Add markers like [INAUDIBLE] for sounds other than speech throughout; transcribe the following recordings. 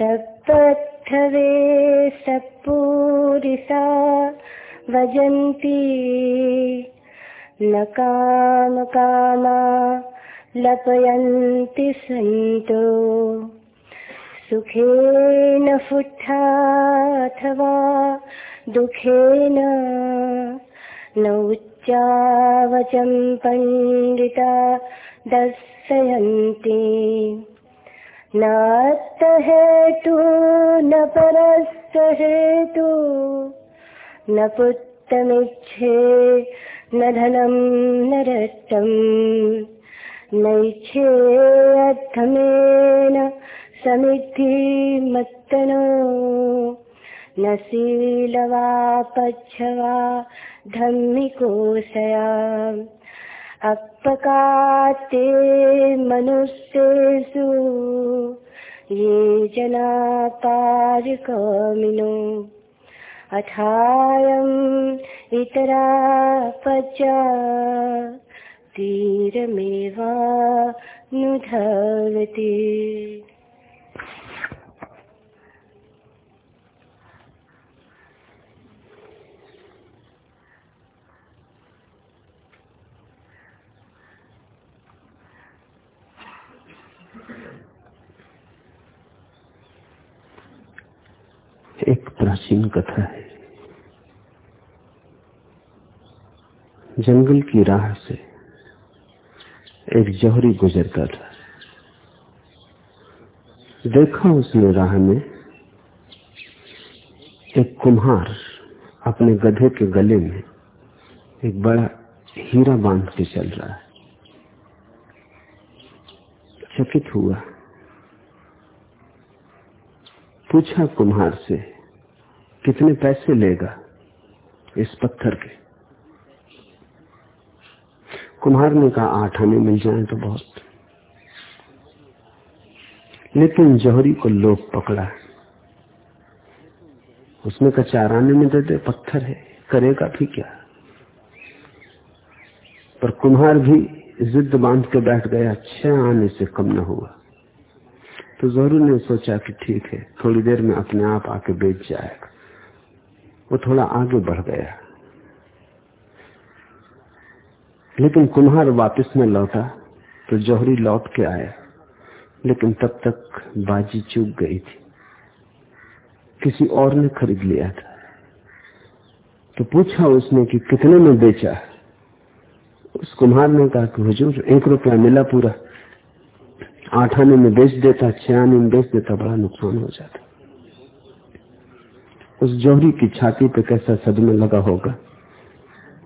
सपथवे सपूरिसा वजन्ति। न कामकामा लपयन्ति सन्तो। सुखेन फुट्ठा अथवा दुःखेन न उच्चावचं पण्डिता दर्शयन्ति। नात्तहेतु न परस्तहेतु न पुत्तमिच्छे, न धनं, न रक्तम् नैच्छेऽर्थमेन समिद्धिमत्तनो न शीलवा पच्छवा धम्मिकोशया अपकाते मनुष्येषु ये जना पारिकामिनो अथायम् इतरा पचा तीरमेवा नुधवति एक प्राचीन कथा है। जंगल की राह से एक जौहरी गुजरता था। देखा उसने राह में एक कुम्हार अपने गधे के गले में एक बड़ा हीरा बाँध के चल रहा है। चकित हुआ। पूछा कुम्हार से कितने पैसे लेगा इस पत्थर के? कुम्हार ने कहा, आठ आने मिल जाए तो बहुत। लेकिन जौहरी को लोग पकड़ा। उसमें का चार आने में दे दे, पत्थर है, करेगा भी क्या? पर कुम्हार भी जिद बाँध के बैठ गया, छह आने से कम न हुआ। तो ज़रूर ने सोचा कि ठीक है, थोड़ी देर में अपने आप आके बेच जाएगा। वो थोड़ा आगे बढ़ गया। लेकिन कुम्हार वापस में लौटा तो जौहरी लौट के आया। लेकिन तब तक बाजी चूक गई थी। किसी और ने खरीद लिया था। तो पूछा उसने कि कितने में बेचा? उस कुम्हार ने कहा कि हुजूर, एक रुपया मिला पूरा। आठ आने में बेच देता, छियाने में बेच देता, बड़ा नुकसान हो जाता। उस जौहरी की छाती पे कैसा सदमे लगा होगा?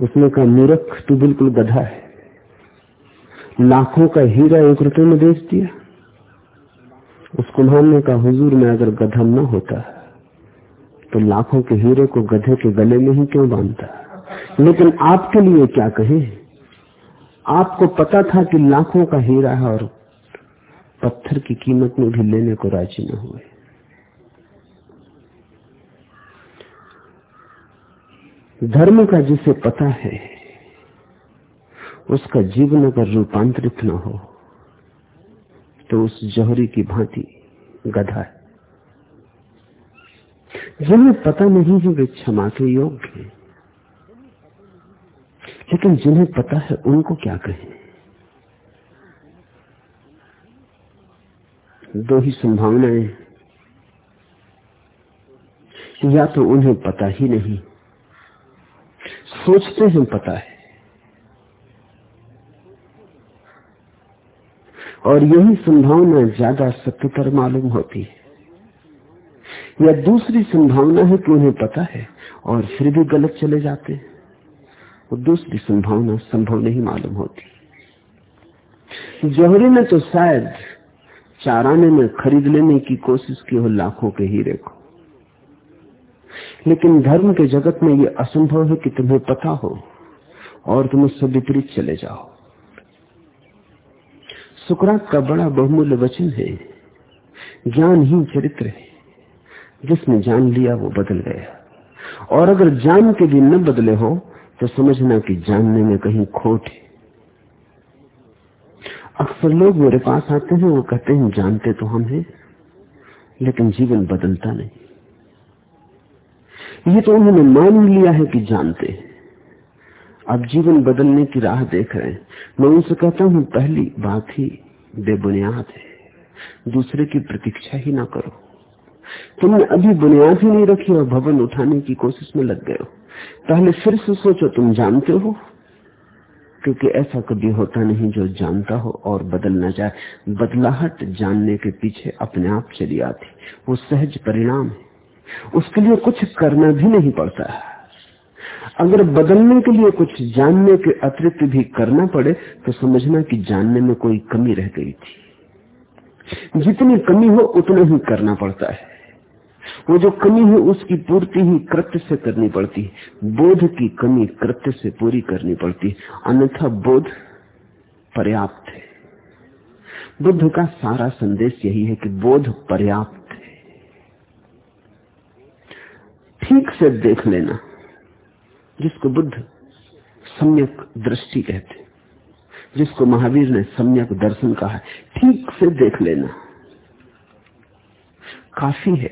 उसने कहा, मूर्ख, तू बिल्कुल गधा है। लाखों का हीरा एक रुपये में बेच दिया। उस कुम्हार ने कहा, हुजूर, में अगर गधा न होता तो लाखों के हीरे को गधे के गले में ही क्यों बांधता? लेकिन आपके लिए क्या कहें? आपको पता था कि लाखों का हीरा है और पत्थर की कीमत में भी लेने को राज़ी न हुए। धर्म का जिसे पता है, उसका जीवन अगर रूपांतरित न हो तो उस जौहरी की भांति गधा है। जिन्हें पता नहीं है, वे क्षमा के योग्य हैं। लेकिन जिन्हें पता है, उनको क्या कहें? दो ही संभावनाएँ या तो उन्हें पता ही नहीं सोचते हैं पता है। और यही संभावना ज़्यादा सत्यतर मालूम होती है। या दूसरी संभावना है कि उन्हें पता है और फिर भी गलत चले जाते हैं। और दूसरी संभावना संभव नहीं मालूम होती। जौहरी ने तो शायद चाराने में खरीद लेने की कोशिश की हो लाखों के हीरे को। लेकिन धर्म के जगत में यह असंभव है कि तुम्हें पता हो और तुम उससे विपरीत चले जाओ। सुकरात का बड़ा बहुमूल्य वचन है, ज्ञान ही चरित्र है जिसने जान लिया वो बदल गया। और अगर जान के भी न बदले हो तो समझना कि जानने में कहीं खोट है। अक्सर लोग मेरे पास आते हैं, वो कहते हैं, जानते तो हम हैं, लेकिन जीवन बदलता नहीं। ये तो उन्होंने मान लिया है कि जानते हैं। अब जीवन बदलने की राह देख रहे हैं। मैं उनसे कहता हूँ, पहली बात ही बेबुनियाद है। दूसरे की प्रतीक्षा ही ना करो। तुमने अभी बुनियाद ही नहीं रखी और भवन उठाने की कोशिश में लग गए हो। पहले फिर से सोचो, तुम जानते हो? क्योंकि ऐसा कभी होता नहीं जो जानता हो और बदलना चाहे बदलाहट जानने के पीछे अपने आप चली आती। वो सहज परिणाम है। उसके लिए कुछ करना भी नहीं पड़ता। अगर बदलने के लिए कुछ जानने के अतिरिक्त भी करना पड़े तो समझना कि जानने में कोई कमी रह गई थी। जितनी कमी हो, उतना ही करना पड़ता है। वो जो कमी है, उसकी पूर्ति ही कृत्य से करनी पड़ती बोध की कमी कृत्य से पूरी करनी पड़ती अन्यथा बोध पर्याप्त है। बुद्ध का सारा संदेश यही है कि बोध पर्याप्त है ठीक से देख लेना, जिसको बुद्ध सम्यक दृष्टि कहते जिसको महावीर ने सम्यक दर्शन कहा ठीक से देख लेना। काफ़ी है,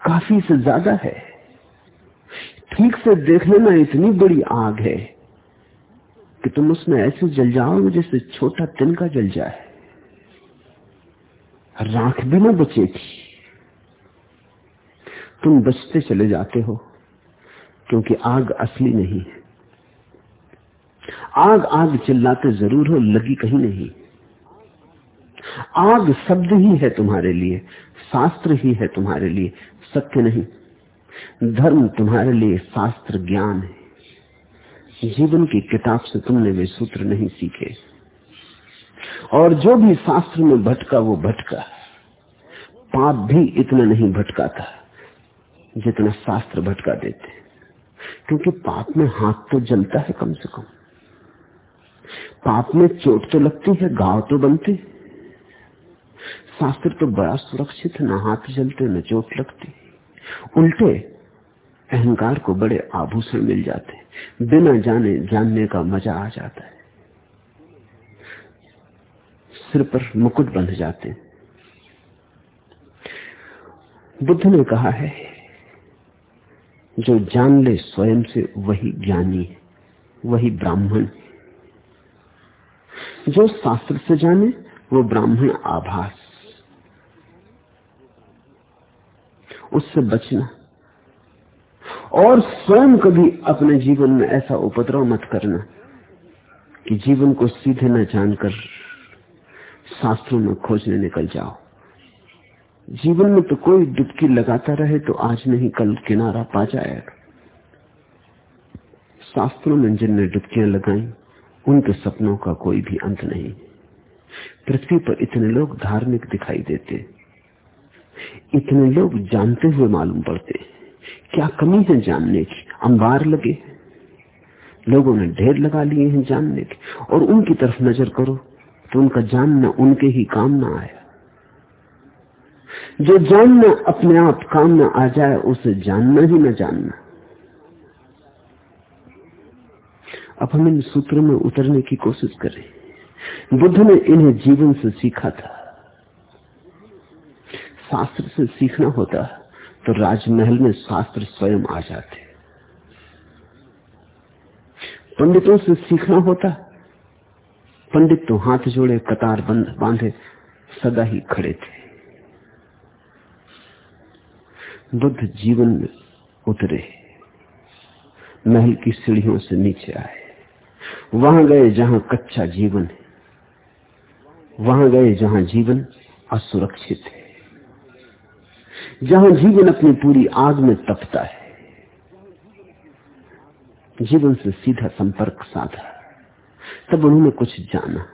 काफ़ी से ज़्यादा है। ठीक से देख लेना इतनी बड़ी आग है कि तुम उसमें ऐसे जल जाओगे जैसे छोटा तिनका जल जाए। राख भी ना बचेगी। तुम बचते चले जाते हो, क्योंकि आग असली नहीं है। आग आग चिल्लाते ज़रूर हो, लगी कहीं नहीं। आग शब्द ही है तुम्हारे लिए, शास्त्र ही है तुम्हारे लिए, सत्य नहीं। धर्म तुम्हारे लिए शास्त्र ज्ञान है। जीवन की किताब से तुमने वे सूत्र नहीं सीखे। और जो भी शास्त्र में भटका, वो भटका। पाप भी इतना नहीं भटका था जितना शास्त्र भटका देते क्योंकि पाप में हाथ तो जलता है कम से कम। पाप में चोट तो लगती है, घाव तो बनते शास्त्र तो बड़ा सुरक्षित न हाथ जलते, न चोट लगती। उल्टे अहंकार को बड़े आभूषण मिल जाते बिना जाने, जानने का मज़ा आ जाता है। सिर पर मुकुट बंध जाते बुद्ध ने कहा है जो जान ले स्वयं से वही ज्ञानी है, वही ब्राह्मण है। जो शास्त्र से जाने, वो ब्राह्मण आभास। उससे बचना। और स्वयं कभी अपने जीवन में ऐसा उपद्रव मत करना कि जीवन को सीधे न जानकर शास्त्रों में खोजने निकल जाओ। जीवन में तो कोई डुबकी लगाता रहे तो आज नहीं, कल किनारा पा जाएगा। शास्त्रों में जिनने डुबकियाँ लगाई, उनके सपनों का कोई भी अंत नहीं। पृथ्वी पर इतने लोग धार्मिक दिखाई देते। इतने लोग जानते हुए मालूम पड़ते। क्या कमी है जानने की? अंबार लगे लोगों ने ढेर लगा लिए हैं जानने के। और उनकी तरफ़ नज़र करो तो उनका जानना उनके ही काम ना आया। जो जानना, अपने आप काम में आ जाए, उसे जानना ही न जानना। अब हम इन सूत्रों में उतरने की कोशिश करें। बुद्ध ने इन्हें जीवन से सीखा था। शास्त्र से सीखना होता तो राजमहल में शास्त्र स्वयं आ जाते। पंडितों से सीखना होता, पंडित तो हाथ जोड़े, कतार बंद बांधे, सदा ही खड़े थे। बुद्ध जीवन में उतरे। महल की सीढ़ियों से नीचे आए। वहाँ गए जहाँ कच्चा जीवन है। वहाँ गए जहाँ जीवन असुरक्षित है। जहाँ जीवन अपनी पूरी आग में तपता है। जीवन से सीधा संपर्क साधा। तब उन्होंने कुछ जाना।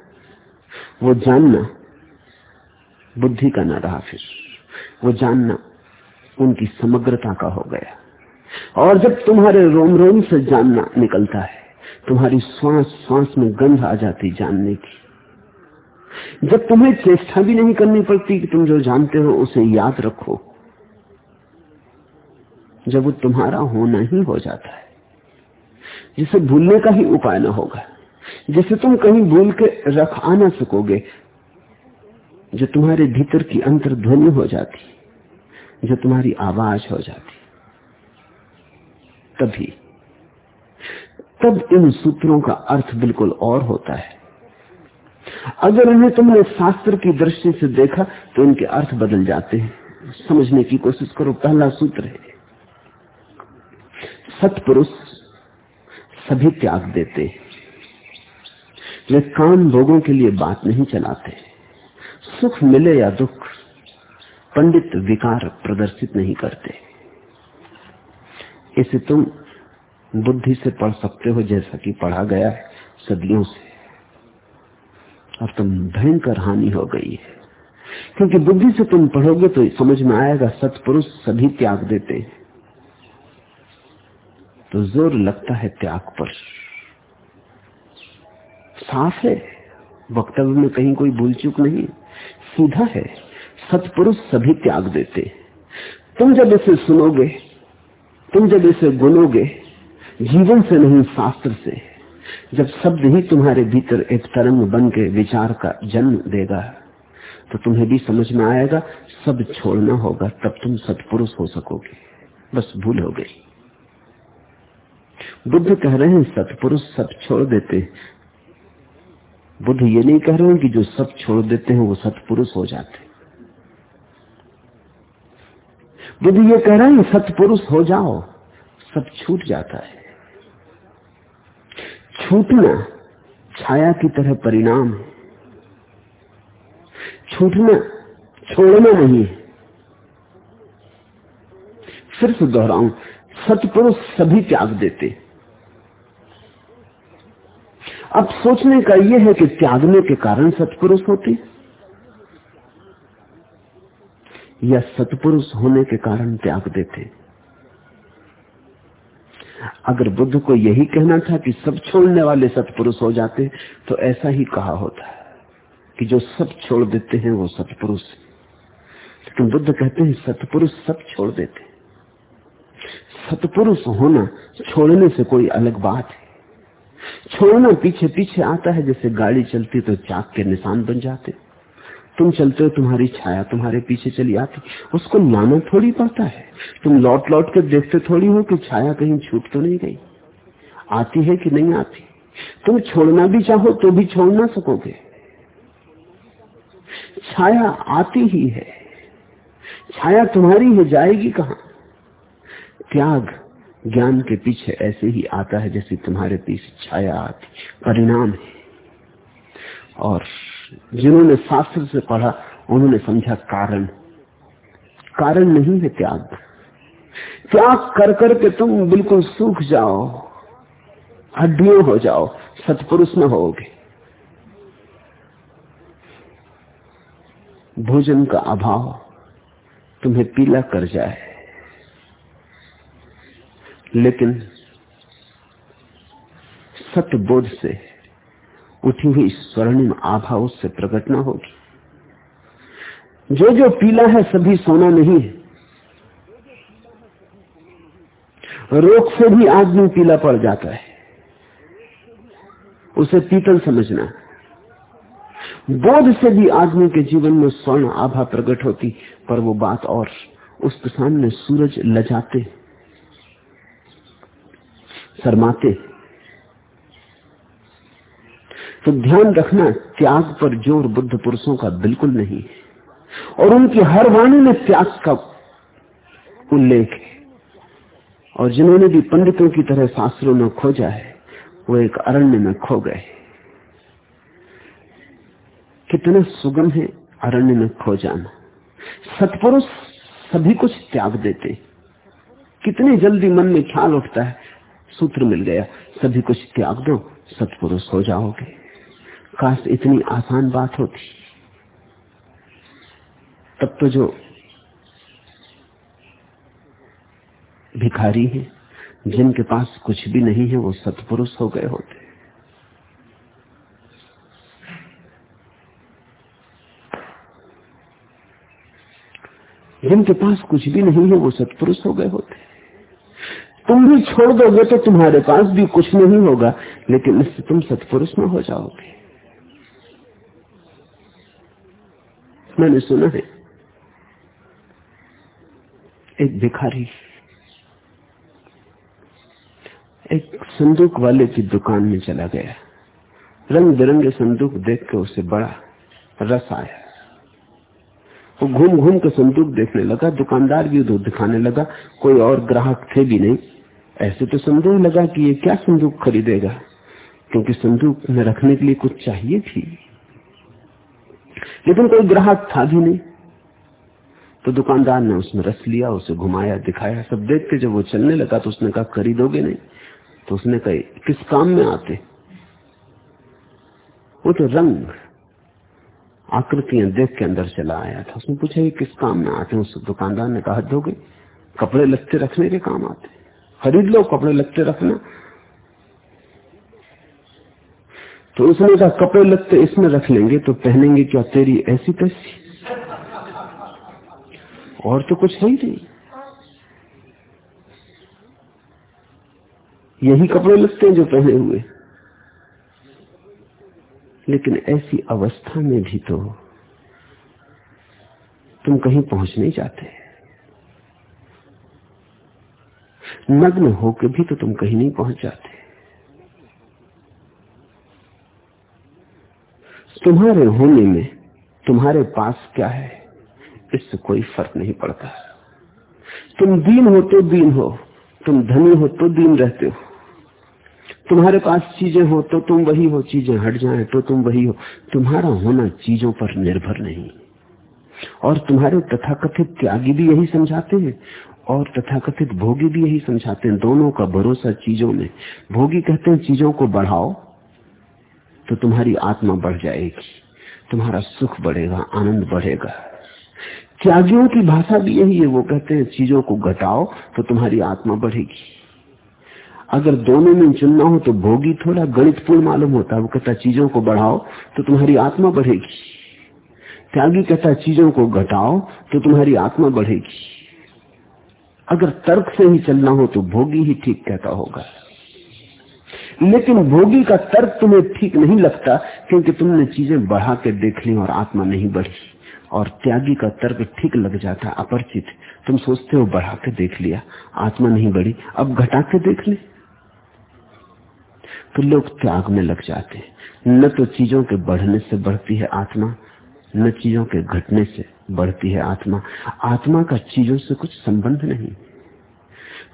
वो जानना, बुद्धि का न रहा फिर। वो जानना उनकी समग्रता का हो गया। और जब तुम्हारे रोम रोम से जानना निकलता है, तुम्हारी श्वास श्वास में गंध आ जाती जानने की। जब तुम्हें चेष्टा भी नहीं करनी पड़ती कि तुम जो जानते हो उसे याद रखो, जब वो तुम्हारा होना ही हो जाता है। जिसे भूलने का ही उपाय ना होगा। जिसे तुम कहीं भूल के रख आ ना सकोगे, जो तुम्हारे भीतर की अंतर ध्वनि हो जाती। जो तुम्हारी आवाज़ हो जाती। तभी, तब इन सूत्रों का अर्थ बिल्कुल और होता है। अगर इन्हें तुमने शास्त्र की दृष्टि से देखा तो इनके अर्थ बदल जाते हैं। समझने की कोशिश करो, पहला सूत्र है, सतपुरुष सभी त्याग देते हैं। वे काम भोगों के लिए बात नहीं चलाते। सुख मिले या दुख पंडित विकार प्रदर्शित नहीं करते। इसे तुम बुद्धि से पढ़ सकते हो, जैसा कि पढ़ा गया है सदियों से। और तुम भयंकर हानि हो गई है। क्योंकि बुद्धि से तुम पढ़ोगे तो समझ में आएगा, सतपुरुष सभी त्याग देते हैं। तो ज़ोर लगता है त्याग पर। साफ़ है, वक्तव्य में कहीं कोई भूल चूक नहीं, सीधा है। सतपुरुष सभी त्याग देते। तुम जब इसे सुनोगे, तुम जब इसे गुनोगे, जीवन से नहीं, शास्त्र से, जब शब्द ही तुम्हारे भीतर एक तरंग बन के विचार का जन्म देगा तो तुम्हें भी समझ में आएगा, सब छोड़ना होगा, तब तुम सतपुरुष हो सकोगे। बस भूल हो गई। बुद्ध कह रहे हैं, सतपुरुष सब छोड़ देते। बुद्ध ये नहीं कह रहे हैं कि जो सब छोड़ देते हैं, वो सतपुरुष हो जाते। बुद्ध ये कह रहे हैं, सतपुरुष हो जाओ, सब छूट जाता है। छूटना छाया की तरह परिणाम है। छूटना छोड़ना नहीं है। फिर से दोहराऊं, सतपुरुष सभी त्याग देते। अब सोचने का यह है कि त्यागने के कारण सतपुरुष होते। या सतपुरुष होने के कारण त्याग देते। अगर बुद्ध को यही कहना था कि सब छोड़ने वाले सतपुरुष हो जाते तो ऐसा ही कहा होता है कि जो सब छोड़ देते हैं, वो सतपुरुष लेकिन बुद्ध कहते हैं, सतपुरुष सब छोड़ देते सतपुरुष होना छोड़ने से कोई अलग बात है। छोड़ना पीछे पीछे आता है, जैसे गाड़ी चलती तो चाक के निशान बन जाते। तुम चलते हो, तुम्हारी छाया तुम्हारे पीछे चली आती। उसको लाना थोड़ी पड़ता है। तुम लौट लौट कर देखते थोड़ी हो कि छाया कहीं छूट तो नहीं गई। आती है कि नहीं आती? तुम छोड़ना भी चाहो तो भी छोड़ ना सकोगे। छाया आती ही है। छाया तुम्हारी है, जाएगी कहा? त्याग ज्ञान के पीछे ऐसे ही आता है जैसे तुम्हारे पीछे छाया आती। परिणाम है। और जिन्होंने शास्त्र से पढ़ा, उन्होंने समझा कारण। कारण नहीं है त्याग। त्याग कर करके तुम बिल्कुल सूख जाओ, हड्डियों हो जाओ, सतपुरुष न होगे भोजन का अभाव तुम्हें पीला कर जाए। लेकिन सतबोध से उठी हुई स्वर्णिम आभा उससे प्रकट ना होगी। जो जो पीला है, सभी सोना नहीं है। रोग से भी आदमी पीला पड़ जाता है। उसे पीतल समझना। बोध से भी आदमी के जीवन में स्वर्ण आभा प्रकट होती, पर वो बात और उसके सामने सूरज लजाते, शर्माते। तो ध्यान रखना त्याग पर ज़ोर बुद्ध पुरुषों का बिल्कुल नहीं। है और उनकी हर वाणी में त्याग का उल्लेख है। और जिन्होंने भी पंडितों की तरह शास्त्रों में खोजा है, वो एक अरण्य में खो गए कितना सुगम है अरण्य में खो जाना। सतपुरुष सभी कुछ त्याग देते कितनी जल्दी मन में ख्याल उठता है, सूत्र मिल गया, सभी कुछ त्याग दो, सतपुरुष हो जाओगे। काश इतनी आसान बात होती। तब तो जो भिखारी है, जिनके पास कुछ भी नहीं है, वो सतपुरुष हो गए होते। जिनके पास कुछ भी नहीं है, वो सतपुरुष हो गए होते। तुम भी छोड़ दोगे तो तुम्हारे पास भी कुछ नहीं होगा, लेकिन इससे तुम सतपुरुष में हो जाओगे। मैंने सुना है। एक भिखारी, एक संदूक वाले की दुकान में चला गया। रंग बिरंगे संदूक देख के उसे बड़ा रस आया। वो घूम घूम के संदूक देखने लगा, दुकानदार भी उधर दिखाने लगा, कोई और ग्राहक थे भी नहीं। ऐसे तो संदेह लगा कि ये क्या संदूक खरीदेगा, क्योंकि संदूक में रखने के लिए कुछ चाहिए थी। लेकिन कोई ग्राहक था भी नहीं। तो दुकानदार ने उसमें रस लिया, उसे घुमाया, दिखाया, सब देख के जब वो चलने लगा तो उसने कहा, खरीदोगे नहीं? तो उसने कहा, किस काम में आते? वो तो रंग आकृतियाँ देख के अंदर चला आया था। उसने पूछा, ये किस काम में आते? उस दुकानदार ने कहा दोगे कपड़े लत्ते रखने के काम आते खरीद लो कपड़े लत्ते रखना तो उसने कहा, कपड़े लगते इसमें रख लेंगे तो पहनेंगे क्या तेरी ऐसी तैसी? और तो कुछ है ही नहीं। यही कपड़े लगते हैं जो पहने हुए। लेकिन ऐसी अवस्था में भी तो तुम कहीं पहुँच नहीं जाते। नग्न होकर भी तो तुम कहीं नहीं पहुँच जाते। तुम्हारे होने में तुम्हारे पास क्या है? इससे कोई फ़र्क नहीं पड़ता। तुम दीन हो तो दीन हो, तुम धनी हो तो दीन रहते हो। तुम्हारे पास चीज़ें हो तो तुम वही हो, चीज़ें हट जाए तो तुम वही हो। तुम्हारा होना चीज़ों पर निर्भर नहीं। और तुम्हारे तथाकथित त्यागी भी यही समझाते हैं, और तथाकथित भोगी भी यही समझाते हैं। दोनों का भरोसा चीज़ों में। भोगी कहते हैं, चीज़ों को बढ़ाओ तो तुम्हारी आत्मा बढ़ जाएगी, तुम्हारा सुख बढ़ेगा, आनंद बढ़ेगा। त्यागियों की भाषा भी यही है, वो कहते हैं, चीज़ों को घटाओ तो तुम्हारी आत्मा बढ़ेगी। अगर दोनों में चुनना हो तो भोगी थोड़ा गणितपूर्ण मालूम होता है, वो कहता चीज़ों को बढ़ाओ तो तुम्हारी आत्मा बढ़ेगी। त्यागी कहता चीज़ों को घटाओ तो तुम्हारी आत्मा बढ़ेगी। अगर तर्क से ही चलना हो तो भोगी ही ठीक कहता होगा। लेकिन भोगी का तर्क तुम्हें ठीक नहीं लगता क्योंकि तुमने चीज़ें बढ़ा के देख ली और आत्मा नहीं बढ़ी। और त्यागी का तर्क ठीक लग जाता, अपरिचित। तुम सोचते हो बढ़ा के देख लिया, आत्मा नहीं बढ़ी, अब घटा के देख ले। तो लोग त्याग में लग जाते न तो चीज़ों के बढ़ने से बढ़ती है आत्मा, न चीज़ों के घटने से बढ़ती है आत्मा। आत्मा का चीज़ों से कुछ संबंध नहीं।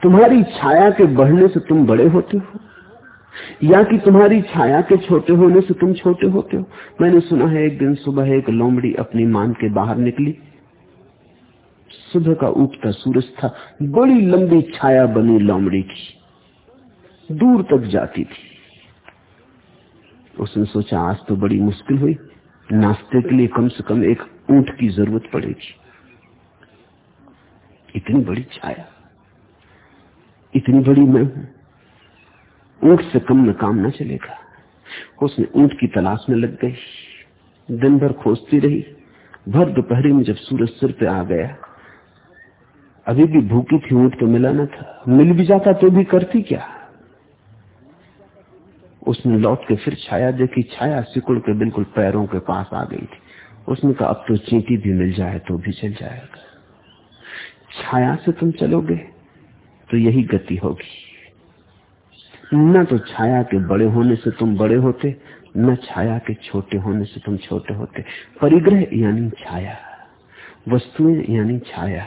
तुम्हारी छाया के बढ़ने से तुम बड़े होते हो। या कि तुम्हारी छाया के छोटे होने से तुम छोटे होते हो। मैंने सुना है एक दिन सुबह एक लोमड़ी अपनी मान के बाहर निकली। सुबह का उगता सूरज था। बड़ी लंबी छाया बनी लोमड़ी की। दूर तक जाती थी। उसने सोचा, आज तो बड़ी मुश्किल हुई। नाश्ते के लिए कम से कम एक ऊँट की ज़रूरत पड़ेगी। इतनी बड़ी छाया। इतनी बड़ी मैं हूँ। ऊँट से कम में काम ना चलेगा। उसने ऊँट की तलाश में लग गई। दिन भर खोजती रही। भर दोपहरी में जब सूरज सिर पे आ गया, अभी भी भूखी थी, ऊँट तो मिला ना था। मिल भी जाता तो भी करती क्या? उसने लौट के फिर छाया देखी। छाया सिकुड़ के बिल्कुल पैरों के पास आ गई थी। उसने कहा, अब तो चींटी भी मिल जाए तो भी चल जाएगा। छाया से तुम चलोगे तो यही गति होगी। न तो छाया के बड़े होने से तुम बड़े होते, न छाया के छोटे होने से तुम छोटे होते। परिग्रह यानी छाया, वस्तुएँ यानी छाया,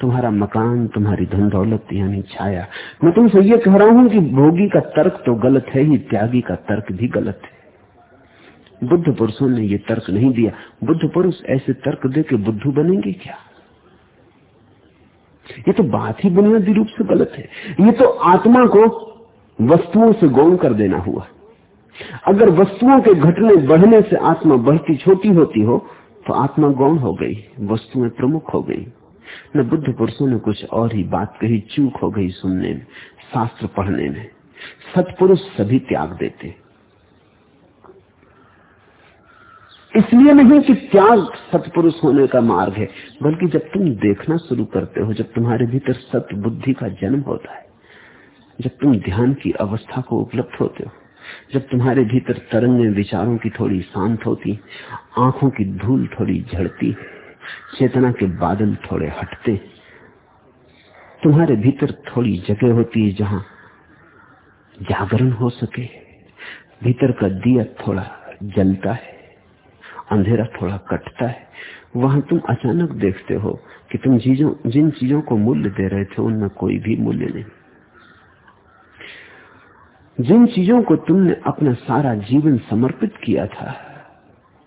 तुम्हारा मकान, तुम्हारी धन दौलत यानी छाया। मैं तुमसे ये कह रहा हूँ कि भोगी का तर्क तो गलत है ही, त्यागी का तर्क भी गलत है। बुद्ध पुरुषों ने ये तर्क नहीं दिया। बुद्ध पुरुष ऐसे तर्क दे के बुद्धू बनेंगे क्या? ये तो बात ही बुनियादी रूप से गलत है। ये तो आत्मा को वस्तुओं से गौण कर देना हुआ। अगर वस्तुओं के घटने बढ़ने से आत्मा बढ़ती छोटी होती हो तो आत्मा गौण हो गई, वस्तुएँ प्रमुख हो गई। न बुद्ध पुरुषों ने कुछ और ही बात कही, चूक हो गई सुनने में, शास्त्र पढ़ने में। सतपुरुष सभी त्याग देते। इसलिए नहीं कि त्याग सतपुरुष होने का मार्ग है, बल्कि जब तुम देखना शुरू करते हो, जब तुम्हारे भीतर सत बुद्धि का जन्म होता है जब तुम ध्यान की अवस्था को उपलब्ध होते हो, जब तुम्हारे भीतर तरंगे विचारों की थोड़ी शांत होती, आँखों की धूल थोड़ी झड़ती, चेतना के बादल थोड़े हटते, तुम्हारे भीतर थोड़ी जगह होती है जहाँ जागरण हो सके, भीतर का दिया थोड़ा जलता है, अंधेरा थोड़ा कटता है, वहाँ तुम अचानक देखते हो कि तुम चीज़ों जिन चीज़ों को मूल्य दे रहे थे, उनमें कोई भी मूल्य नहीं। जिन चीज़ों को तुमने अपना सारा जीवन समर्पित किया था,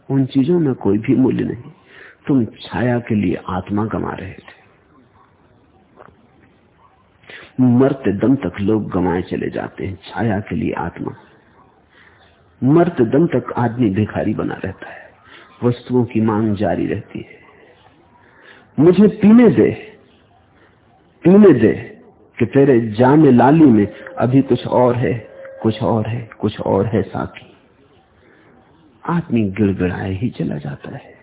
उन चीज़ों में कोई भी मूल्य नहीं। तुम छाया के लिए आत्मा गमा रहे थे। मरते दम तक लोग गमाए चले जाते हैं, छाया के लिए आत्मा। मरते दम तक आदमी भिखारी बना रहता है। वस्तुओं की मांग जारी रहती है। मुझे पीने दे पीने दे कि तेरे जामे लाली में अभी कुछ और है। कुछ और है, कुछ और है साथी। आदमी गिड़गिड़ाए ही चला जाता है।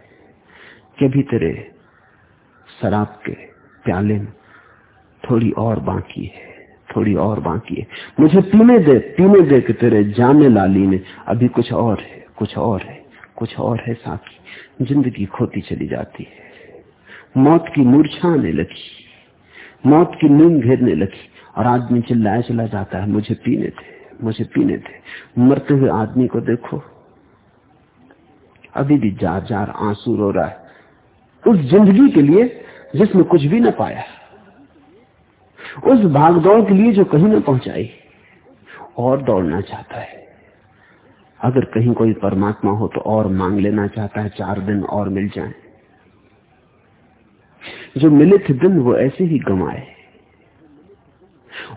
कभी तेरे शराब के प्याले में थोड़ी और बाकी है, थोड़ी और बाकी है। मुझे पीने दे पीने दे कि तेरे जामे लाली में अभी कुछ और है, कुछ और है, कुछ और है साकी ज़िंदगी खोती चली जाती है। मौत की मूर्छा आने लगी, मौत की नींद घेरने लगी और आदमी चिल्लाया चला जाता है, मुझे पीने थे मुझे पीने थे। मरते हुए आदमी को देखो। अभी भी जार जार आँसू रो रहा है। उस ज़िंदगी के लिए जिसमें कुछ भी ना पाया। उस भागदौड़ के लिए जो कहीं ना पहुंचाई। और दौड़ना चाहता है। अगर कहीं कोई परमात्मा हो तो और मांग लेना चाहता है, चार दिन और मिल जाए। जो मिले थे दिन, वो ऐसे ही गमाए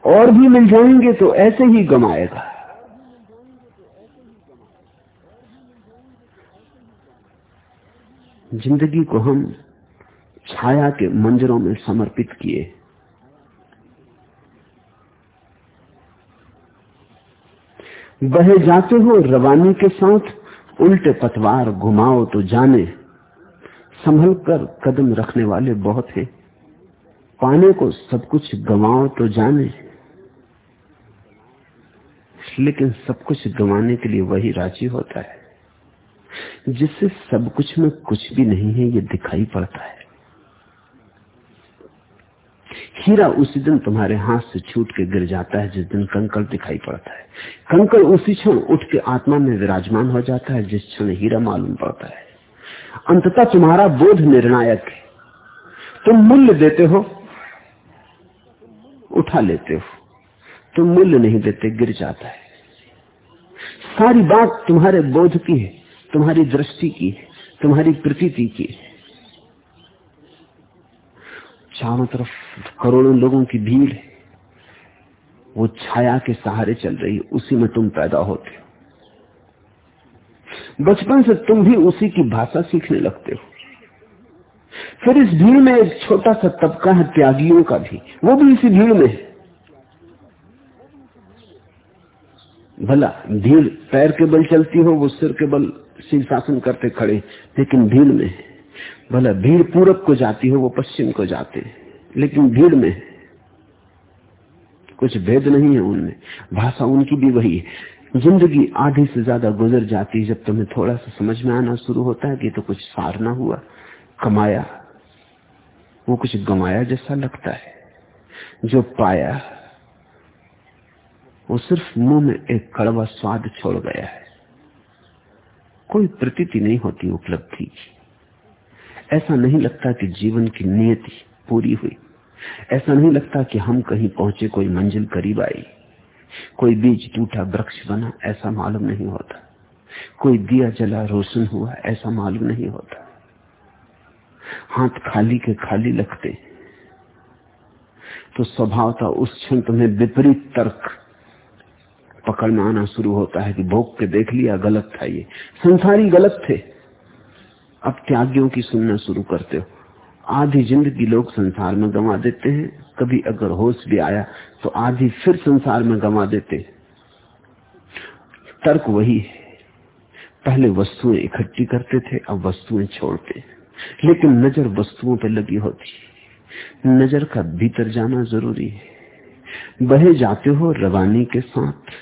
और भी मिल जाएँगे तो ऐसे ही गमाएगा। ज़िंदगी को हम छाया के मंजरों में समर्पित किए। बहे जाते हो रवानी के साथ, उल्टे पतवार घुमाओ तो जाने। संभल कर कदम रखने वाले बहुत हैं। पाने को सब कुछ गवाओ तो जाने। लेकिन सब कुछ गंवाने के लिए वही राज़ी होता है, जिससे सब कुछ में कुछ भी नहीं है, ये दिखाई पड़ता है। हीरा उसी दिन तुम्हारे हाथ से छूट के गिर जाता है, जिस दिन कंकड़ दिखाई पड़ता है। कंकड़ उसी क्षण उठ के आत्मा में विराजमान हो जाता है, जिस क्षण हीरा मालूम पड़ता है। अंततः तुम्हारा बोध निर्णायक है। तुम मूल्य देते हो उठा लेते हो तुम मूल्य नहीं देते, गिर जाता है। सारी बात तुम्हारे बोध की है, तुम्हारी दृष्टि की है, तुम्हारी प्रतीति की है। चारों तरफ़ करोड़ों लोगों की भीड़ है। वो छाया के सहारे चल रही है उसी में तुम पैदा होते हो। बचपन से तुम भी उसी की भाषा सीखने लगते हो। फिर इस भीड़ में एक छोटा सा तबका है त्यागियों का भी। वो भी इसी भीड़ में भला, भीड़ पैर के बल चलती हो, वो सिर के बल शीर्षासन करते खड़े, लेकिन भीड़ में भला, भीड़ पूरब को जाती हो, वो पश्चिम को जाते लेकिन भीड़ में कुछ भेद नहीं है उनमें। भाषा उनकी भी वही है। ज़िंदगी आधी से ज़्यादा गुजर जाती है, जब तुम्हें थोड़ा सा समझ में आना शुरू होता है कि तो कुछ सार ना हुआ। कमाया वो कुछ गमाया जैसा लगता है। जो पाया, वो सिर्फ़ मुँह में एक कड़वा स्वाद छोड़ गया है। कोई प्रतीति नहीं होती उपलब्धि की। ऐसा नहीं लगता कि जीवन की नियति पूरी हुई। ऐसा नहीं लगता कि हम कहीं पहुँचे, कोई मंजिल करीब आई। कोई बीज टूटा, वृक्ष बना, ऐसा मालूम नहीं होता। कोई दिया जला, रोशन हुआ, ऐसा मालूम नहीं होता। हाथ खाली के खाली लगते। तो स्वभाव था उस क्षण तुम्हें विपरीत तर्क पकड़ में आना शुरू होता है कि भोग के देख लिया, गलत था ये। संसारी गलत थे। अब त्यागियों की सुनना शुरू करते हो। आधी ज़िंदगी लोग संसार में गंवा देते हैं। कभी अगर होश भी आया तो आधी फिर संसार में गंवा देते तर्क वही है। पहले वस्तुएँ इकट्ठी करते थे, अब वस्तुएँ छोड़ते लेकिन नज़र वस्तुओं पर लगी होती नज़र का भीतर जाना ज़रूरी है। बहे जाते हो रवानी के साथ।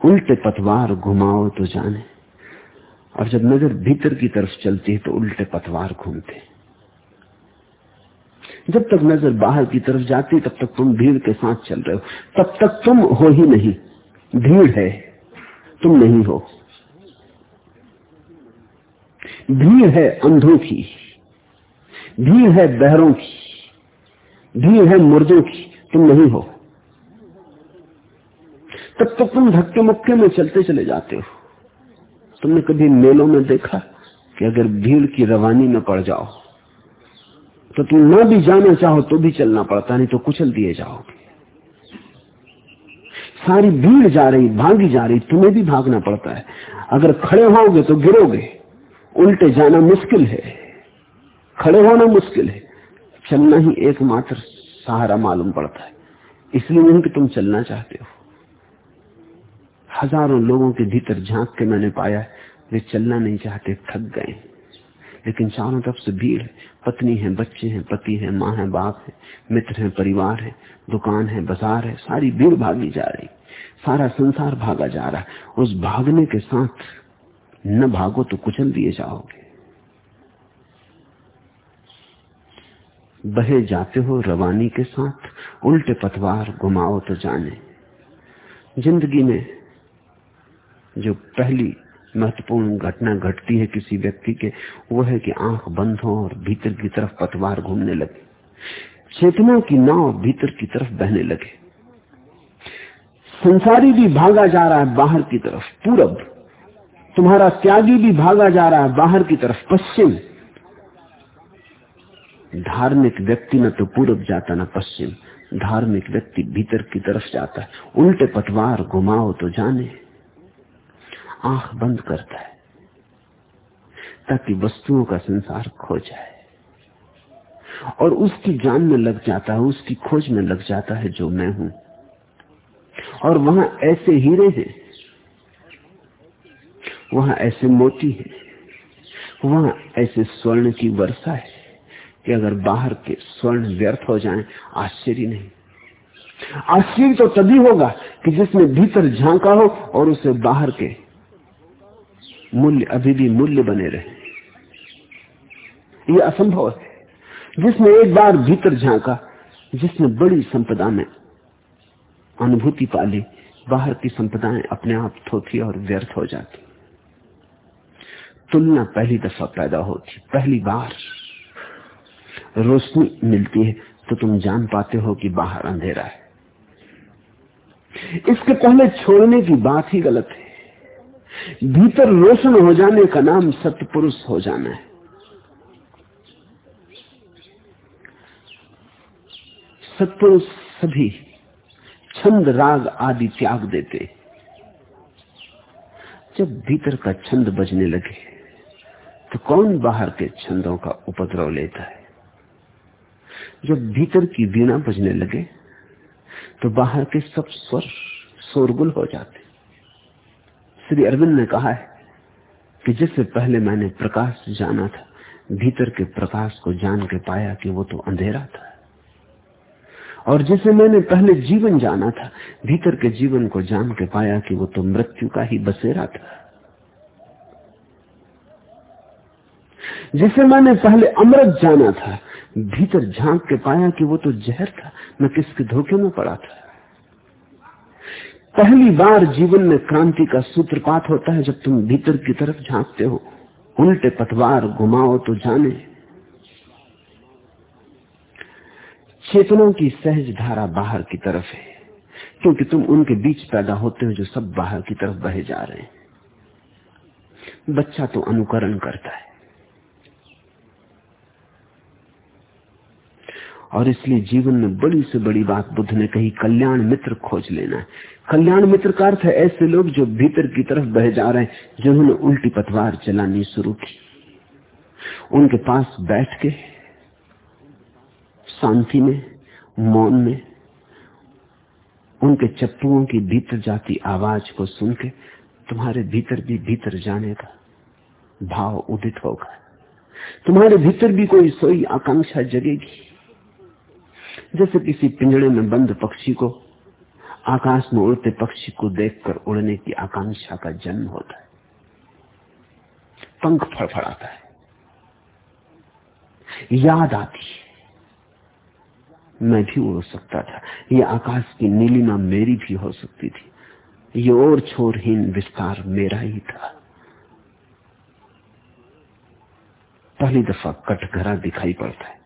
उल्टे पतवार घुमाओ तो जाने। और जब नज़र भीतर की तरफ़ चलती है तो उल्टे पतवार घूमते। जब तक नज़र बाहर की तरफ़ जाती तब तक तुम भीड़ के साथ चल रहे हो। तब तक तुम हो ही नहीं। भीड़ है। तुम नहीं हो। भीड़ है अंधों की, भीड़ है बहरों की, भीड़ है मुर्दों की, तुम नहीं हो। तब तक तुम धक्के मुक्के में चलते चले जाते हो। तुमने कभी मेलों में देखा कि अगर भीड़ की रवानी में पड़ जाओ तो तुम ना भी जाना चाहो तो भी चलना पड़ता, नहीं तो कुचल दिए जाओगे। सारी भीड़ जा रही, भागी जा रही, तुम्हें भी भागना पड़ता है। अगर खड़े होगे तो गिरोगे। उल्टे जाना मुश्किल है। खड़े होना मुश्किल है। चलना ही एकमात्र सहारा मालूम पड़ता है। इसलिए नहीं कि तुम चलना चाहते हो। हज़ारों लोगों के भीतर झाँक के मैंने पाया वे चलना नहीं चाहते, थक गए। लेकिन चारों तरफ़ से भीड़ पत्नी है, बच्चे हैं, पति है, माँ है, बाप है, मित्र है, परिवार है, दुकान है, बाज़ार है, सारी भीड़ भागी जा रही। सारा संसार भागा जा रहा। है उस भागने के साथ न भागो तो कुचल दिए जाओगे। बहे जाते हो रवानी के साथ, उल्टे पतवार घुमाओ तो जाने। ज़िंदगी में जो पहली महत्वपूर्ण घटना घटती है किसी व्यक्ति के, वो है कि आँख बंद हो और भीतर की तरफ़ पतवार घूमने लगे। चेतना की नाव भीतर की तरफ़ बहने लगे। संसारी भी भागा जा रहा है बाहर की तरफ़, पूरब। तुम्हारा त्यागी भी भागा जा रहा है बाहर की तरफ़, पश्चिम। धार्मिक व्यक्ति न तो पूरब जाता, न पश्चिम। धार्मिक व्यक्ति भीतर की तरफ़ जाता है। उल्टे पतवार घुमाओ तो जाने। आँख बंद करता है, ताकि वस्तुओं का संसार खो जाए। और उसकी जान में लग जाता है, उसकी खोज में लग जाता है जो मैं हूँ। और वहाँ ऐसे हीरे हैं वहाँ ऐसे मोती है। वहाँ ऐसे स्वर्ण की वर्षा है कि अगर बाहर के स्वर्ण व्यर्थ हो जाएँ, आश्चर्य नहीं। आश्चर्य तो तभी होगा कि जिसने भीतर झांका हो और उसे बाहर के मूल्य, अभी भी मूल्य बने रहे। ये असंभव है। जिसने एक बार भीतर झांका, जिसने बड़ी संपदा में अनुभूति पाली बाहर की संपदाएँ अपने आप थोथी और व्यर्थ हो जाती। तुलना पहली दफ़ा पैदा होती पहली बार। रोशनी मिलती है तो तुम जान पाते हो कि बाहर अंधेरा है। इसके पहले छोड़ने की बात ही गलत है। भीतर रोशन हो जाने का नाम सतपुरुष हो जाना है। सतपुरुष सभी छंद, राग आदि त्याग देते। जब भीतर का छंद बजने लगे तो कौन बाहर के छंदों का उपद्रव लेता है? जब भीतर की वीणा बजने लगे तो बाहर के सब स्वर शोरगुल हो जाते। श्री अरविंद ने कहा है कि जिससे पहले मैंने प्रकाश जाना था, भीतर के प्रकाश को जान के पाया कि वो तो अंधेरा था। और जिसे मैंने पहले जीवन जाना था, भीतर के जीवन को जान के पाया कि वो तो मृत्यु का ही बसेरा था। जिसे मैंने पहले अमृत जाना था, भीतर झाँक के पाया कि वो तो जहर था मैं किसके धोखे में पड़ा था। पहली बार जीवन में क्रांति का सूत्रपात होता है जब तुम भीतर की तरफ़ झांकते हो। उल्टे पतवार घुमाओ तो जाने। चेतनों की सहज धारा बाहर की तरफ़ है, क्योंकि तुम उनके बीच पैदा होते हो जो सब बाहर की तरफ़ बहे जा रहे हैं। बच्चा तो अनुकरण करता है। और इसलिए जीवन में बड़ी से बड़ी बात बुद्ध ने कही, कल्याण मित्र खोज लेना है। कल्याण मित्र का अर्थ है ऐसे लोग जो भीतर की तरफ़ बह जा रहे हैं, जिन्होंने उल्टी पतवार चलानी शुरू की। उनके पास बैठ के, शांति में, मौन में, उनके चप्पुओं की भीतर जाती आवाज़ को सुन के, तुम्हारे भीतर भी भीतर जाने का भाव उदित होगा। तुम्हारे भीतर भी कोई सोई आकांक्षा जगेगी। जैसे किसी पिंजड़े में बंद पक्षी को, आकाश में उड़ते पक्षी को देखकर उड़ने की आकांक्षा का जन्म होता है। पंख फड़फड़ाता है। याद आती है। मैं भी उड़ सकता था। ये आकाश की नीलिमा मेरी भी हो सकती थी। ये और छोरहीन विस्तार मेरा ही था। पहली दफ़ा कटघरा दिखाई पड़ता है।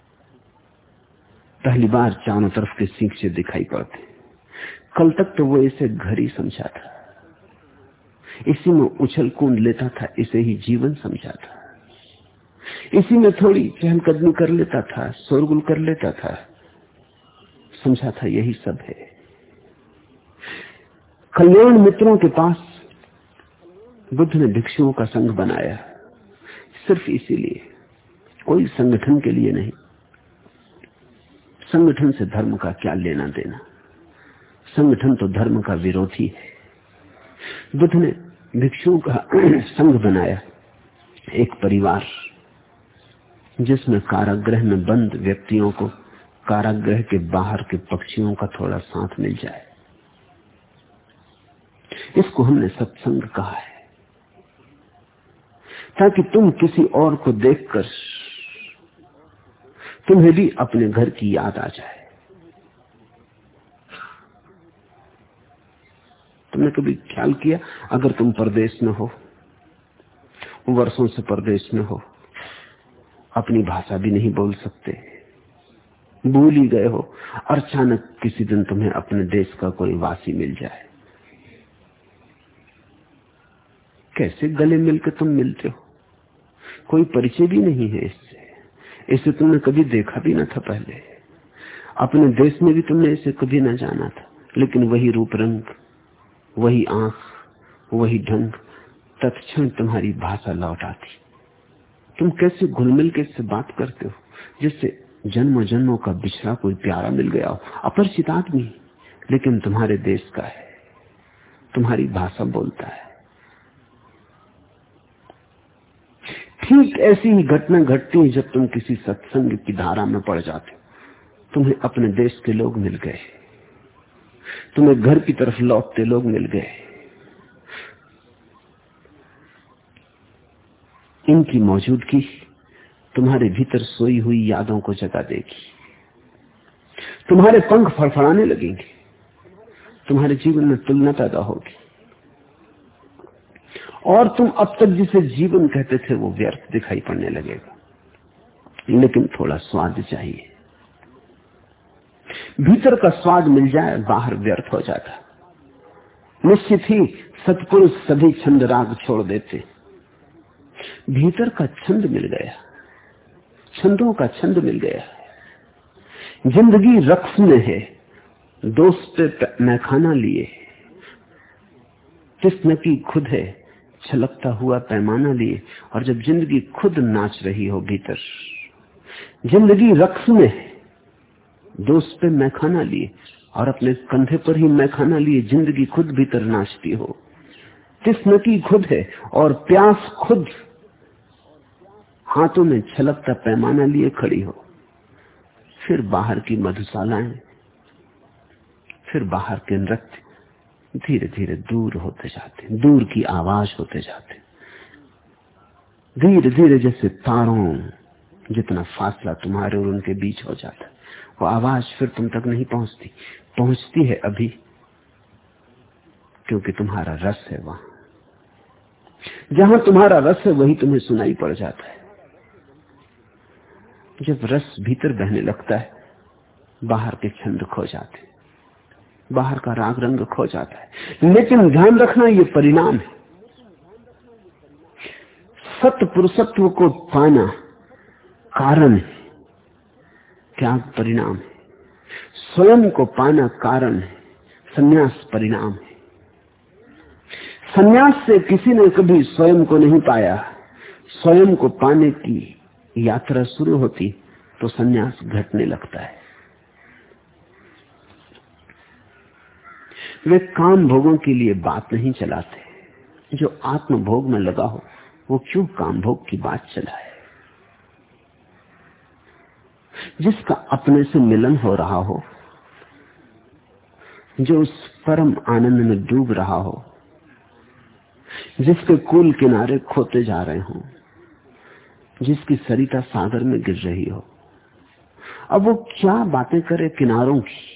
पहली बार चारों तरफ़ के सीख से दिखाई पड़ते कल तक तो वो इसे घर ही समझा था। इसी में उछल कूद लेता था, इसे ही जीवन समझा था। इसी में थोड़ी चहलकदमी कर लेता था, शोरगुल कर लेता था। समझा था यही सब है। कल्याण मित्रों के पास बुद्ध ने भिक्षुओं का संघ बनाया। सिर्फ़ इसीलिए, कोई संगठन के लिए नहीं। संगठन से धर्म का क्या लेना देना? संगठन तो धर्म का विरोधी है। बुद्ध ने भिक्षुओं का [CLEARS THROAT] संघ बनाया, एक परिवार, जिसमें कारागृह में बंद व्यक्तियों को कारागृह के बाहर के पक्षियों का थोड़ा साथ मिल जाए। इसको हमने सत्संग कहा है। ताकि तुम किसी और को देखकर तुम्हें भी अपने घर की याद आ जाए। तुमने कभी ख्याल किया? अगर तुम परदेश में हो, वर्षों से परदेश में हो, अपनी भाषा भी नहीं बोल सकते, भूल ही गए हो और अचानक किसी दिन तुम्हें अपने देश का कोई वासी मिल जाए। कैसे गले मिलकर तुम मिलते हो? कोई परिचय भी नहीं है इससे। इसे तुमने कभी देखा भी ना था पहले। अपने देश में भी तुमने इसे कभी ना जाना था। लेकिन वही रूप रंग, वही आँख, वही ढंग, तत्क्षण तुम्हारी भाषा लौट आती। तुम कैसे घुल मिल के इससे बात करते हो, जिससे जन्म जन्मों का बिछड़ा कोई प्यारा मिल गया हो? अपरिचित आदमी, लेकिन तुम्हारे देश का है। तुम्हारी भाषा बोलता है। ठीक ऐसी ही घटना घटती है जब तुम किसी सत्संग की धारा में पड़ जाते तुम्हें अपने देश के लोग मिल गए। तुम्हें घर की तरफ़ लौटते लोग मिल गए। इनकी मौजूदगी तुम्हारे भीतर सोई हुई यादों को जगा देगी। तुम्हारे पंख फड़फड़ाने लगेंगे। तुम्हारे जीवन में तुलना पैदा होगी। और तुम अब तक जिसे जीवन कहते थे, वो व्यर्थ दिखाई पड़ने लगेगा। लेकिन थोड़ा स्वाद चाहिए। भीतर का स्वाद मिल जाए, बाहर व्यर्थ हो जाता। निश्चित ही सतपुरुष सभी छंद राग छोड़ देते। भीतर का छंद मिल गया। छंदों का छंद मिल गया। ज़िंदगी रक्स में है। दोस्त मैखाना लिए। किस्म की खुद है। छलकता हुआ पैमाना लिए और जब ज़िंदगी खुद नाच रही हो भीतर। ज़िंदगी रक्स में है। दोस्त पे मैखाना लिए और अपने कंधे पर ही मैखाना लिए ज़िंदगी खुद भीतर नाचती हो। किस्म की खुद है और प्यास खुद हाथों में छलकता पैमाना लिए खड़ी हो। फिर बाहर की मधुशालाएँ, फिर बाहर के नृत्य। धीरे धीरे दूर होते जाते दूर की आवाज़ होते जाते धीरे धीरे जैसे तारों, जितना फासला तुम्हारे और उनके बीच हो जाता है, वो आवाज़ फिर तुम तक नहीं पहुँचती। पहुँचती है अभी, क्योंकि तुम्हारा रस है वहाँ। जहाँ तुम्हारा रस है, वही तुम्हें सुनाई पड़ जाता है। जब रस भीतर बहने लगता है, बाहर के छंद खो जाते बाहर का राग रंग खो जाता है। लेकिन ध्यान रखना ये परिणाम है। सत्य पुरुषत्व को पाना कारण है। त्याग परिणाम है? स्वयं को पाना कारण है। संन्यास परिणाम है। संन्यास से किसी ने कभी स्वयं को नहीं पाया। स्वयं को पाने की यात्रा शुरू होती तो संन्यास घटने लगता है। वे काम भोगों के लिए बात नहीं चलाते। जो आत्म भोग में लगा हो, वो क्यों काम भोग की बात चलाए? जिसका अपने से मिलन हो रहा हो, जो उस परम आनंद में डूब रहा हो, जिसके कुल किनारे खोते जा रहे हों, जिसकी सरिता सागर में गिर रही हो, अब वो क्या बातें करे किनारों की?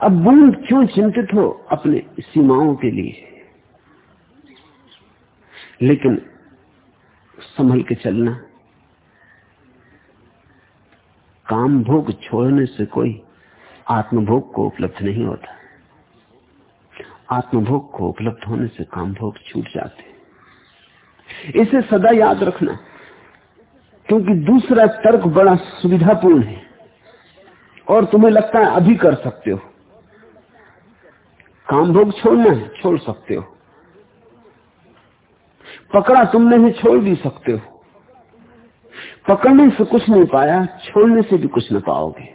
अब बूंद क्यों चिंतित हो अपने सीमाओं के लिए? लेकिन संभल के चलना, काम भोग छोड़ने से कोई आत्मभोग को उपलब्ध नहीं होता। आत्मभोग को उपलब्ध होने से काम भोग छूट जाते इसे सदा याद रखना, क्योंकि दूसरा तर्क बड़ा सुविधापूर्ण है। और तुम्हें लगता है अभी कर सकते हो। काम भोग छोड़ना है, छोड़ सकते हो। पकड़ा तुमने ही छोड़ भी सकते हो। पकड़ने से कुछ नहीं पाया, छोड़ने से भी कुछ न पाओगे।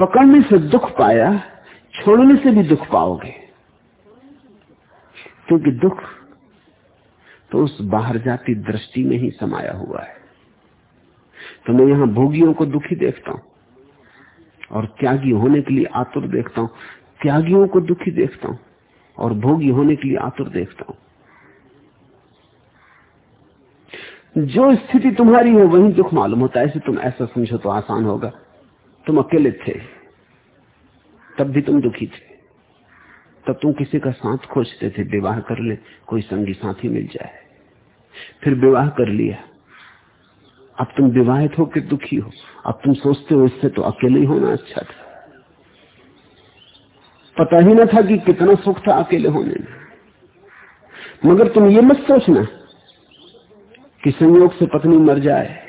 पकड़ने से दुख पाया, छोड़ने से भी दुख पाओगे। क्योंकि दुख तो उस बाहर जाती दृष्टि में ही समाया हुआ है। तो मैं यहाँ भोगियों को दुखी देखता हूँ और त्यागी होने के लिए आतुर देखता हूँ। त्यागियों को दुखी देखता हूँ और भोगी होने के लिए आतुर देखता हूँ। जो स्थिति तुम्हारी हो, वही दुख मालूम होता है। ऐसे तुम ऐसा समझो तो आसान होगा। तुम अकेले थे, तब भी तुम दुखी थे। तब तुम किसी का साथ खोजते थे, विवाह कर ले, कोई संगी साथी मिल जाए। फिर विवाह कर लिया। अब तुम विवाहित होकर दुखी हो। अब तुम सोचते हो, इससे तो अकेले ही होना अच्छा था। पता ही ना था कि कितना सुख था अकेले होने में। मगर तुम ये मत सोचना कि संयोग से पत्नी मर जाए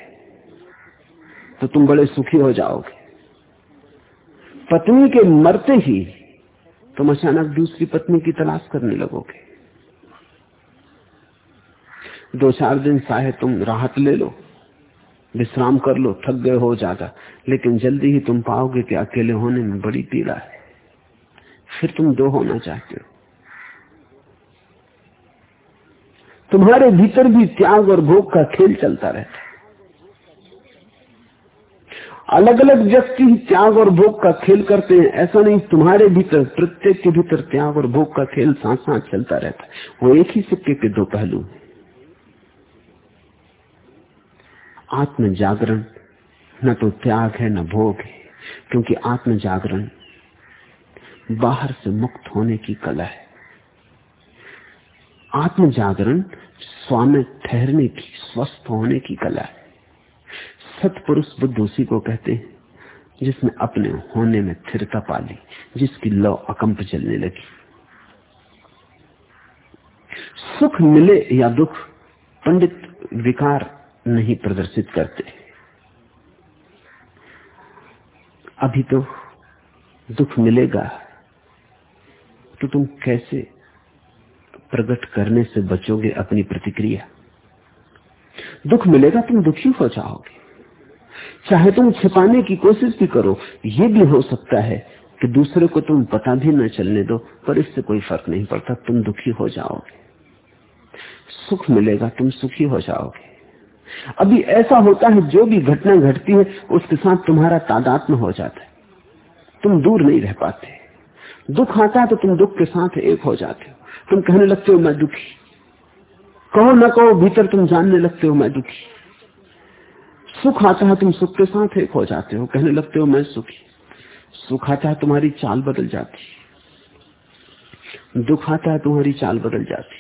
तो तुम बड़े सुखी हो जाओगे। पत्नी के मरते ही तुम अचानक दूसरी पत्नी की तलाश करने लगोगे। दो चार दिन चाहे तुम राहत ले लो। विश्राम कर लो, थक गए हो ज़्यादा। लेकिन जल्दी ही तुम पाओगे कि अकेले होने में बड़ी पीड़ा है। फिर तुम दो होना चाहते हो। तुम्हारे भीतर भी त्याग और भोग का खेल चलता रहता है। अलग अलग व्यक्ति त्याग और भोग का खेल करते हैं। ऐसा नहीं, तुम्हारे भीतर, प्रत्येक के भीतर त्याग और भोग का खेल साथ चलता रहता है। वो एक ही सिक्के के दो पहलू हैं। आत्म जागरण न तो त्याग है, न भोग है, क्योंकि आत्म जागरण बाहर से मुक्त होने की कला है। आत्म जागरण स्वामी ठहरने की, स्वस्थ होने की कला है। सतपुरुष बुद्ध उसी को कहते हैं, जिसने अपने होने में स्थिरता पाली, जिसकी लौ अकंप चलने लगी। सुख मिले या दुख, पंडित विकार नहीं प्रदर्शित करते। अभी तो दुख मिलेगा तो तुम कैसे प्रकट करने से बचोगे अपनी प्रतिक्रिया? दुख मिलेगा, तुम दुखी हो जाओगे। चाहे तुम छिपाने की कोशिश भी करो, ये भी हो सकता है कि दूसरे को तुम पता भी न चलने दो, पर इससे कोई फ़र्क नहीं पड़ता, तुम दुखी हो जाओगे। सुख मिलेगा, तुम सुखी हो जाओगे। अभी ऐसा होता है, जो भी घटना घटती है, उसके साथ तुम्हारा तादात्म हो जाता है। तुम दूर नहीं रह पाते। दुख आता है तो तुम दुख के साथ एक हो जाते हो। तुम कहने लगते हो, मैं दुखी। कहो न कहो, भीतर तुम जानने लगते हो, मैं दुखी। सुख आता है, तुम सुख के साथ एक हो जाते हो। कहने लगते हो, मैं सुखी। सुख आता है, तुम्हारी चाल बदल जाती दुख आता है, तुम्हारी चाल बदल जाती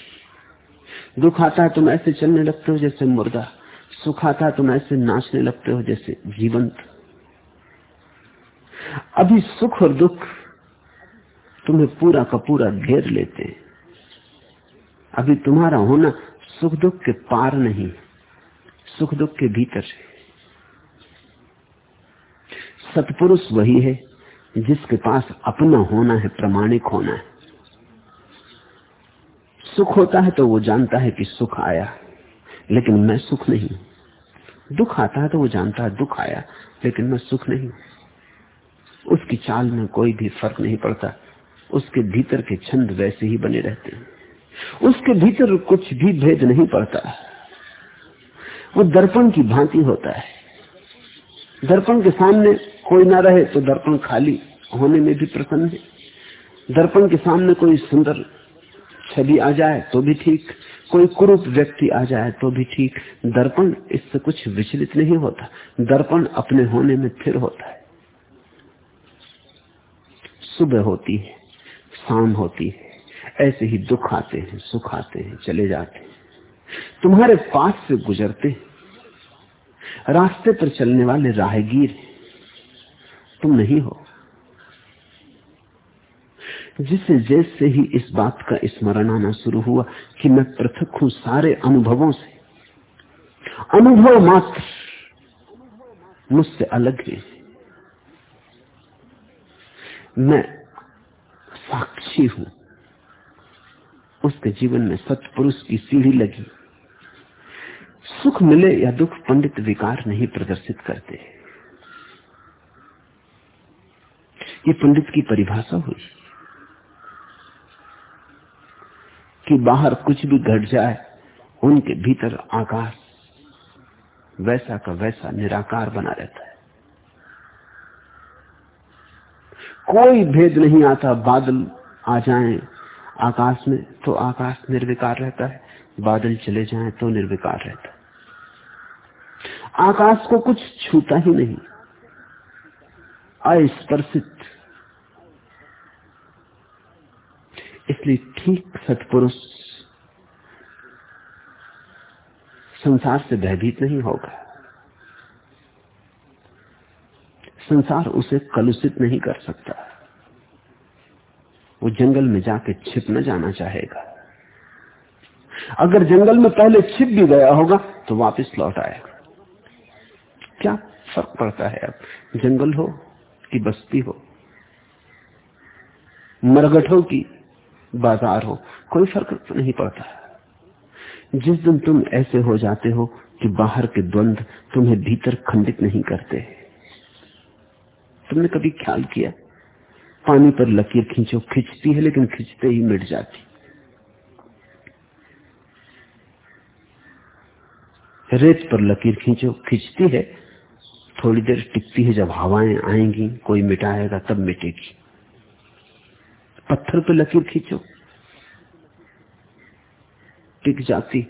दुख आता है, तुम ऐसे चलने लगते हो जैसे मुर्दा। सुख आता है तुम ऐसे नाचने लगते हो, जैसे जीवंत। अभी सुख और दुख तुम्हें पूरा का पूरा घेर लेते हैं। अभी तुम्हारा होना सुख दुख के पार नहीं, सुख दुख के भीतर है। सतपुरुष वही है जिसके पास अपना होना है, प्रमाणिक होना है। सुख होता है तो वो जानता है कि सुख आया लेकिन मैं सुख नहीं दुख आता है तो वो जानता है दुख आया, लेकिन मैं सुख नहीं उसकी चाल में कोई भी फ़र्क नहीं पड़ता। उसके भीतर के छंद वैसे ही बने रहते हैं। उसके भीतर कुछ भी भेद नहीं पड़ता। वो दर्पण की भांति होता है। दर्पण के सामने कोई ना रहे तो दर्पण खाली होने में भी प्रसन्न है। दर्पण के सामने कोई सुंदर छवि आ जाए तो भी ठीक, कोई कुरूप व्यक्ति आ जाए तो भी ठीक। दर्पण इससे कुछ विचलित नहीं होता, दर्पण अपने होने में फिर होता है। सुबह होती है, शाम होती है, ऐसे ही दुख आते हैं, सुख आते हैं, चले जाते हैं। तुम्हारे पास से गुजरते रास्ते पर चलने वाले राहगीर तुम नहीं हो जिसे जैसे ही इस बात का स्मरण आना शुरू हुआ कि मैं पृथक हूँ सारे अनुभवों से। अनुभव मात्र मुझसे अलग है। मैं साक्षी हूँ। उसके जीवन में सतपुरुष की सीढ़ी लगी। सुख मिले या दुख पंडित विकार नहीं प्रदर्शित करते। ये पंडित की परिभाषा हुई। कि बाहर कुछ भी घट जाए, उनके भीतर आकाश वैसा का वैसा निराकार बना रहता है। कोई भेद नहीं आता, बादल आ जाएँ आकाश में तो आकाश निर्विकार रहता है। बादल चले जाएँ तो निर्विकार रहता है। आकाश को कुछ छूता ही नहीं। अस्पर्शित इसलिए ठीक सत्पुरुष संसार से भयभीत नहीं होगा। संसार उसे कलुषित नहीं कर सकता। वो जंगल में जाके छिप न जाना चाहेगा। अगर जंगल में पहले छिप भी गया होगा तो वापस लौट आएगा। क्या फ़र्क पड़ता है अब? जंगल हो कि बस्ती हो? मरगट हो कि बाज़ार हो, कोई फ़र्क नहीं पड़ता। जिस दिन तुम ऐसे हो जाते हो कि बाहर के द्वंद तुम्हें भीतर खंडित नहीं करते। तुमने कभी ख्याल किया? पानी पर लकीर खींचो, खिंचती है लेकिन खिंचते ही मिट जाती। रेत पर लकीर खींचो, खिंचती है, थोड़ी देर टिकती है जब हवाएँ आएँगी, कोई मिटाएगा तब मिटेगी। पत्थर पे लकीर खींचो। टिक जाती।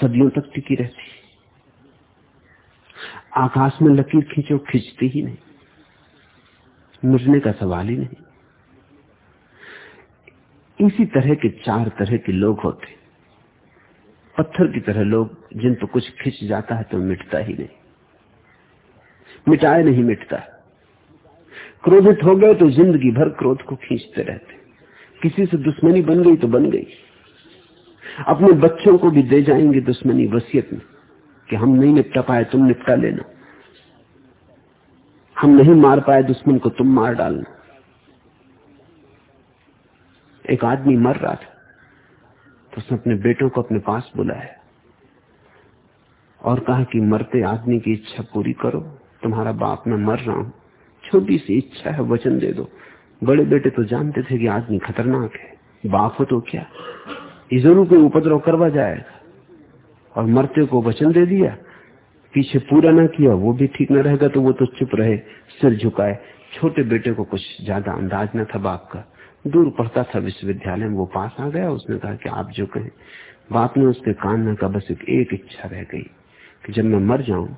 सदियों तक टिकी रहती। आकाश में लकीर खींचो, खींचती ही नहीं। मिटने का सवाल ही नहीं। इसी तरह के चार तरह के लोग होते। पत्थर की तरह लोग, जिन पर कुछ खिंच जाता है तो मिटता ही नहीं। मिटाए नहीं मिटता। क्रोधित हो गए तो ज़िंदगी भर क्रोध को खींचते रहते। किसी से दुश्मनी बन गई तो बन गई। अपने बच्चों को भी दे जाएँगे दुश्मनी, वसीयत में, कि हम नहीं निपटा पाए, तुम निपटा लेना। हम नहीं मार पाए दुश्मन को, तुम मार डालना। एक आदमी मर रहा था तो उसने अपने बेटों को अपने पास बुलाया और कहा कि मरते आदमी की इच्छा पूरी करो, तुम्हारा बाप, मैं मर रहा हूँ। छोटी सी इच्छा है वचन दे दो। बड़े बेटे तो जानते थे कि आदमी खतरनाक है बाप हो तो क्या? ज़रूर कोई उपद्रव करवा जाएगा और मरते को वचन दे दिया। पीछे पूरा ना किया वो भी ठीक न रहेगा तो वो तो चुप रहे सिर झुकाए। छोटे बेटे को कुछ ज़्यादा अंदाज न था बाप का। दूर पढ़ता था विश्वविद्यालय में वो पास आ गया। उसने कहा कि आप जो कहें। बाप ने उसके कान में कहा बस एक, एक इच्छा रह गई कि जब मैं मर जाऊँ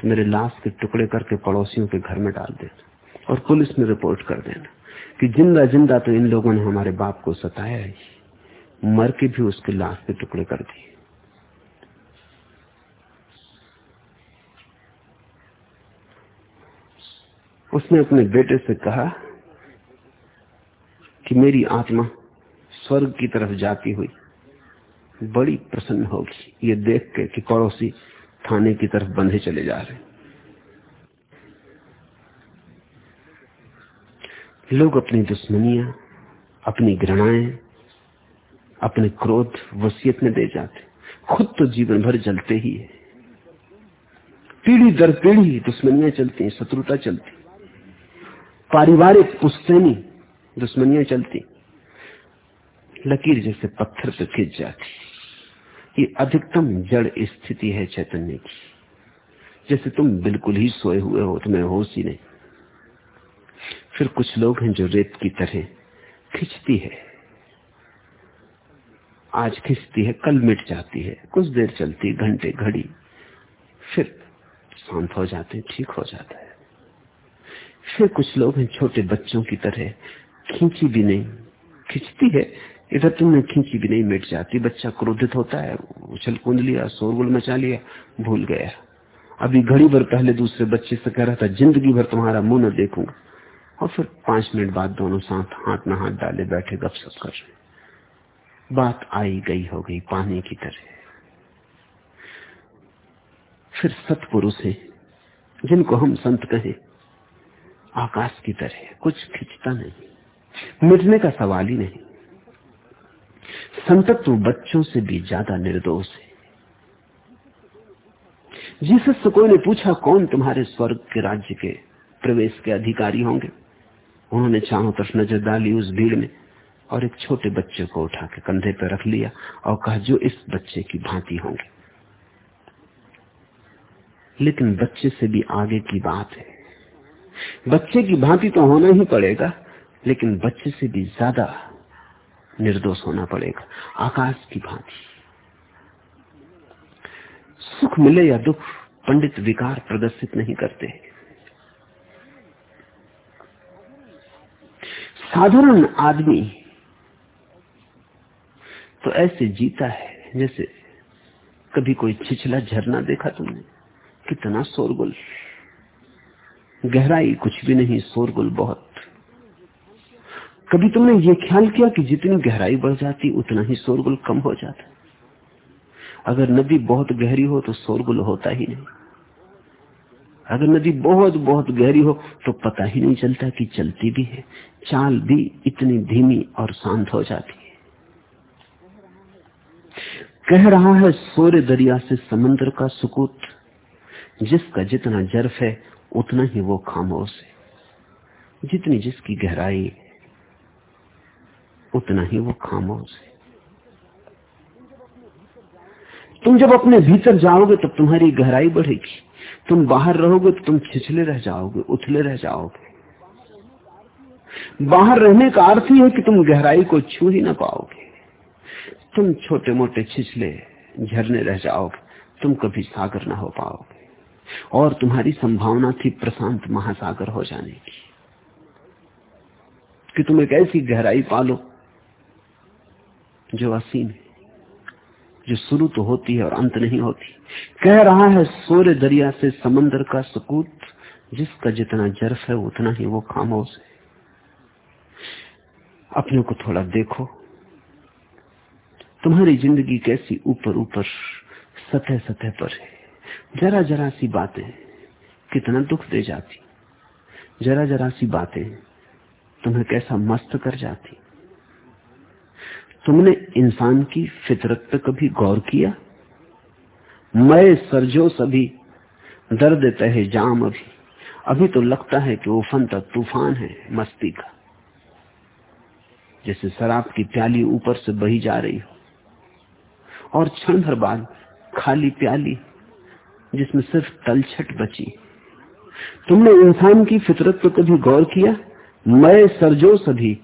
तो मेरे लाश के टुकड़े करके पड़ोसियों के घर में डाल देना और पुलिस में रिपोर्ट कर देना कि ज़िंदा ज़िंदा तो इन लोगों ने हमारे बाप को सताया ही, मर के भी उसके लाश के टुकड़े कर दिए। उसने अपने बेटे से कहा कि मेरी आत्मा स्वर्ग की तरफ़ जाती हुई बड़ी प्रसन्न होगी, ये देख के कि पड़ोसी थाने की तरफ़ बंधे चले जा रहे लोग अपनी दुश्मनियाँ, अपनी घृणाएँ, अपने क्रोध, वसीयत में दे जाते। खुद तो जीवन भर जलते ही है। पीढ़ी दर पीढ़ी दुश्मनियाँ चलती हैं, शत्रुता चलती। पारिवारिक पुस्तैनी दुश्मनियाँ चलती। लकीर जैसे पत्थर पे खिंच जाती। ये अधिकतम जड़ स्थिति है चैतन्य की। जैसे तुम बिल्कुल ही सोए हुए हो, तुम्हें होश ही नहीं। फिर कुछ लोग हैं जो रेत की तरह खिंचती है। आज खिंचती है, कल मिट जाती है। कुछ देर चलती, घंटे घड़ी, फिर शांत हो जाते ठीक हो जाता है। फिर कुछ लोग हैं छोटे बच्चों की तरह, खींची भी नहीं, खिंचती है। इधर तुमने खींची भी नहीं, मिट जाती। बच्चा क्रोधित होता है, उछल कूद लिया शोरगुल मचा लिया, भूल गया। अभी घड़ी भर पहले दूसरे बच्चे से कह रहा था, ज़िंदगी भर तुम्हारा मुँह न देखूँगा। और फिर पाँच मिनट बाद दोनों साथ हाथ में हाथ डाले बैठे गपशप कर रहे बात आई गई हो गई पानी की तरह। फिर सतपुरुष है जिनको हम संत कहें, आकाश की तरह, कुछ खिंचता नहीं, मिटने का सवाल ही नहीं। संतत्व बच्चों से भी ज़्यादा निर्दोष है। जिससे कोई ने पूछा, कौन तुम्हारे स्वर्ग के राज्य के प्रवेश के अधिकारी होंगे? उन्होंने चारों तरफ़ नज़र डाली उस भीड़ में और एक छोटे बच्चे को उठा के कंधे पर रख लिया और कहा, जो इस बच्चे की भांति होंगे। लेकिन बच्चे से भी आगे की बात है। बच्चे की भांति तो होना ही पड़ेगा, लेकिन बच्चे से भी ज़्यादा निर्दोष होना पड़ेगा, आकाश की भांति। सुख मिले या दुख, पंडित विकार प्रदर्शित नहीं करते। साधारण आदमी तो ऐसे जीता है जैसे कभी कोई छिछला झरना देखा तुमने? कितना शोरगुल। गहराई कुछ भी नहीं, शोरगुल बहुत। कभी तुमने ये ख्याल किया कि जितनी गहराई बढ़ जाती, उतना ही शोरगुल कम हो जाता? अगर नदी बहुत गहरी हो तो शोरगुल होता ही नहीं। अगर नदी बहुत बहुत गहरी हो तो पता ही नहीं चलता कि चलती भी है। चाल भी इतनी धीमी और शांत हो जाती है। कह रहा है सोरे दरिया से समुद्र का सुकूत। जिसका जितना जर्फ है, उतना ही वो खामोश है। जितनी जिसकी गहराई उतना ही वो खामोश है। तुम जब अपने भीतर जाओगे, तब तुम्हारी गहराई बढ़ेगी। तुम बाहर रहोगे तो तुम छिछले रह जाओगे उथले रह जाओगे। बाहर रहने का अर्थ ही है कि तुम गहराई को छू ही ना पाओगे। तुम छोटे मोटे छिछले झरने रह जाओगे, तुम कभी सागर ना हो पाओगे। और तुम्हारी संभावना थी प्रशांत महासागर हो जाने की। कि तुम एक ऐसी गहराई पालो जो असीम है। जो शुरू तो होती है और अंत नहीं होती। कह रहा है सोरे दरिया से समंदर का सुकूत, जिसका जितना जर्फ है, उतना ही वो खामोश है। अपने को थोड़ा देखो। तुम्हारी ज़िंदगी कैसी ऊपर ऊपर सतह सतह पर है। जरा जरा सी बातें कितना दुख दे जाती। जरा जरा सी बातें तुम्हें कैसा मस्त कर जाती। तुमने इंसान की फितरत पे कभी गौर किया? मैं सरजो सभी, दर्द तहे जाम अभी। अभी तो लगता है कि वो फन तूफ़ान है मस्ती का, जैसे शराब की प्याली ऊपर से बही जा रही हो। और क्षण भर बाद खाली प्याली, जिसमें सिर्फ़ तलछट बची। तुमने इंसान की फितरत पर कभी गौर किया? मैं सरजो सभी,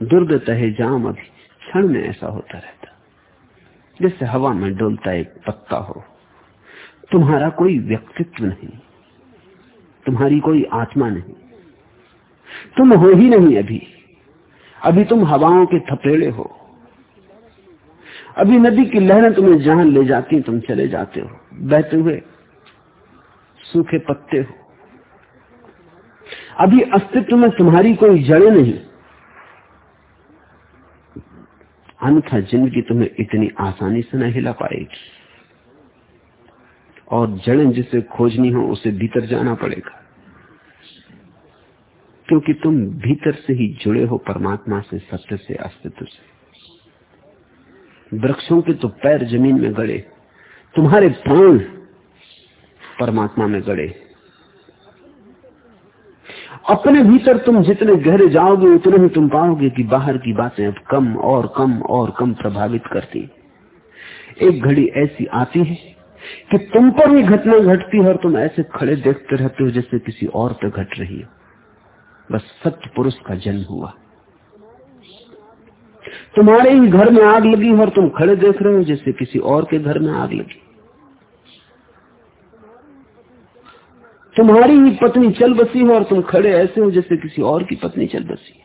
दुर्द तहे जाम अभी। क्षण में ऐसा होता रहता। जैसे हवा में डोलता एक पत्ता हो। तुम्हारा कोई व्यक्तित्व नहीं। तुम्हारी कोई आत्मा नहीं। तुम हो ही नहीं अभी। अभी तुम हवाओं के थपेड़े हो। अभी नदी की लहरें तुम्हें जहाँ ले जाती, तुम चले जाते हो। बहते हुए सूखे पत्ते हो। अभी अस्तित्व में तुम्हारी कोई जड़े नहीं। अन्यथा ज़िंदगी तुम्हें इतनी आसानी से न हिला पाएगी। और जड़ें जिसे खोजनी हो, उसे भीतर जाना पड़ेगा। क्योंकि तुम भीतर से ही जुड़े हो परमात्मा से, सत्य से, अस्तित्व से। वृक्षों के तो पैर ज़मीन में गड़े, तुम्हारे प्राण परमात्मा में गड़े। अपने भीतर तुम जितने गहरे जाओगे, उतने ही तुम पाओगे कि बाहर की बातें अब कम और कम और कम प्रभावित करती एक घड़ी ऐसी आती है कि तुम पर ही घटना घटती है और तुम ऐसे खड़े देखते रहते हो जैसे किसी और पे घट रही हो। बस सत्य पुरुष का जन्म हुआ। तुम्हारे ही घर में आग लगी और तुम खड़े देख रहे हो जैसे किसी और के घर में आग लगी। तुम्हारी ही पत्नी चल बसी हो और तुम खड़े ऐसे हो जैसे किसी और की पत्नी चल बसी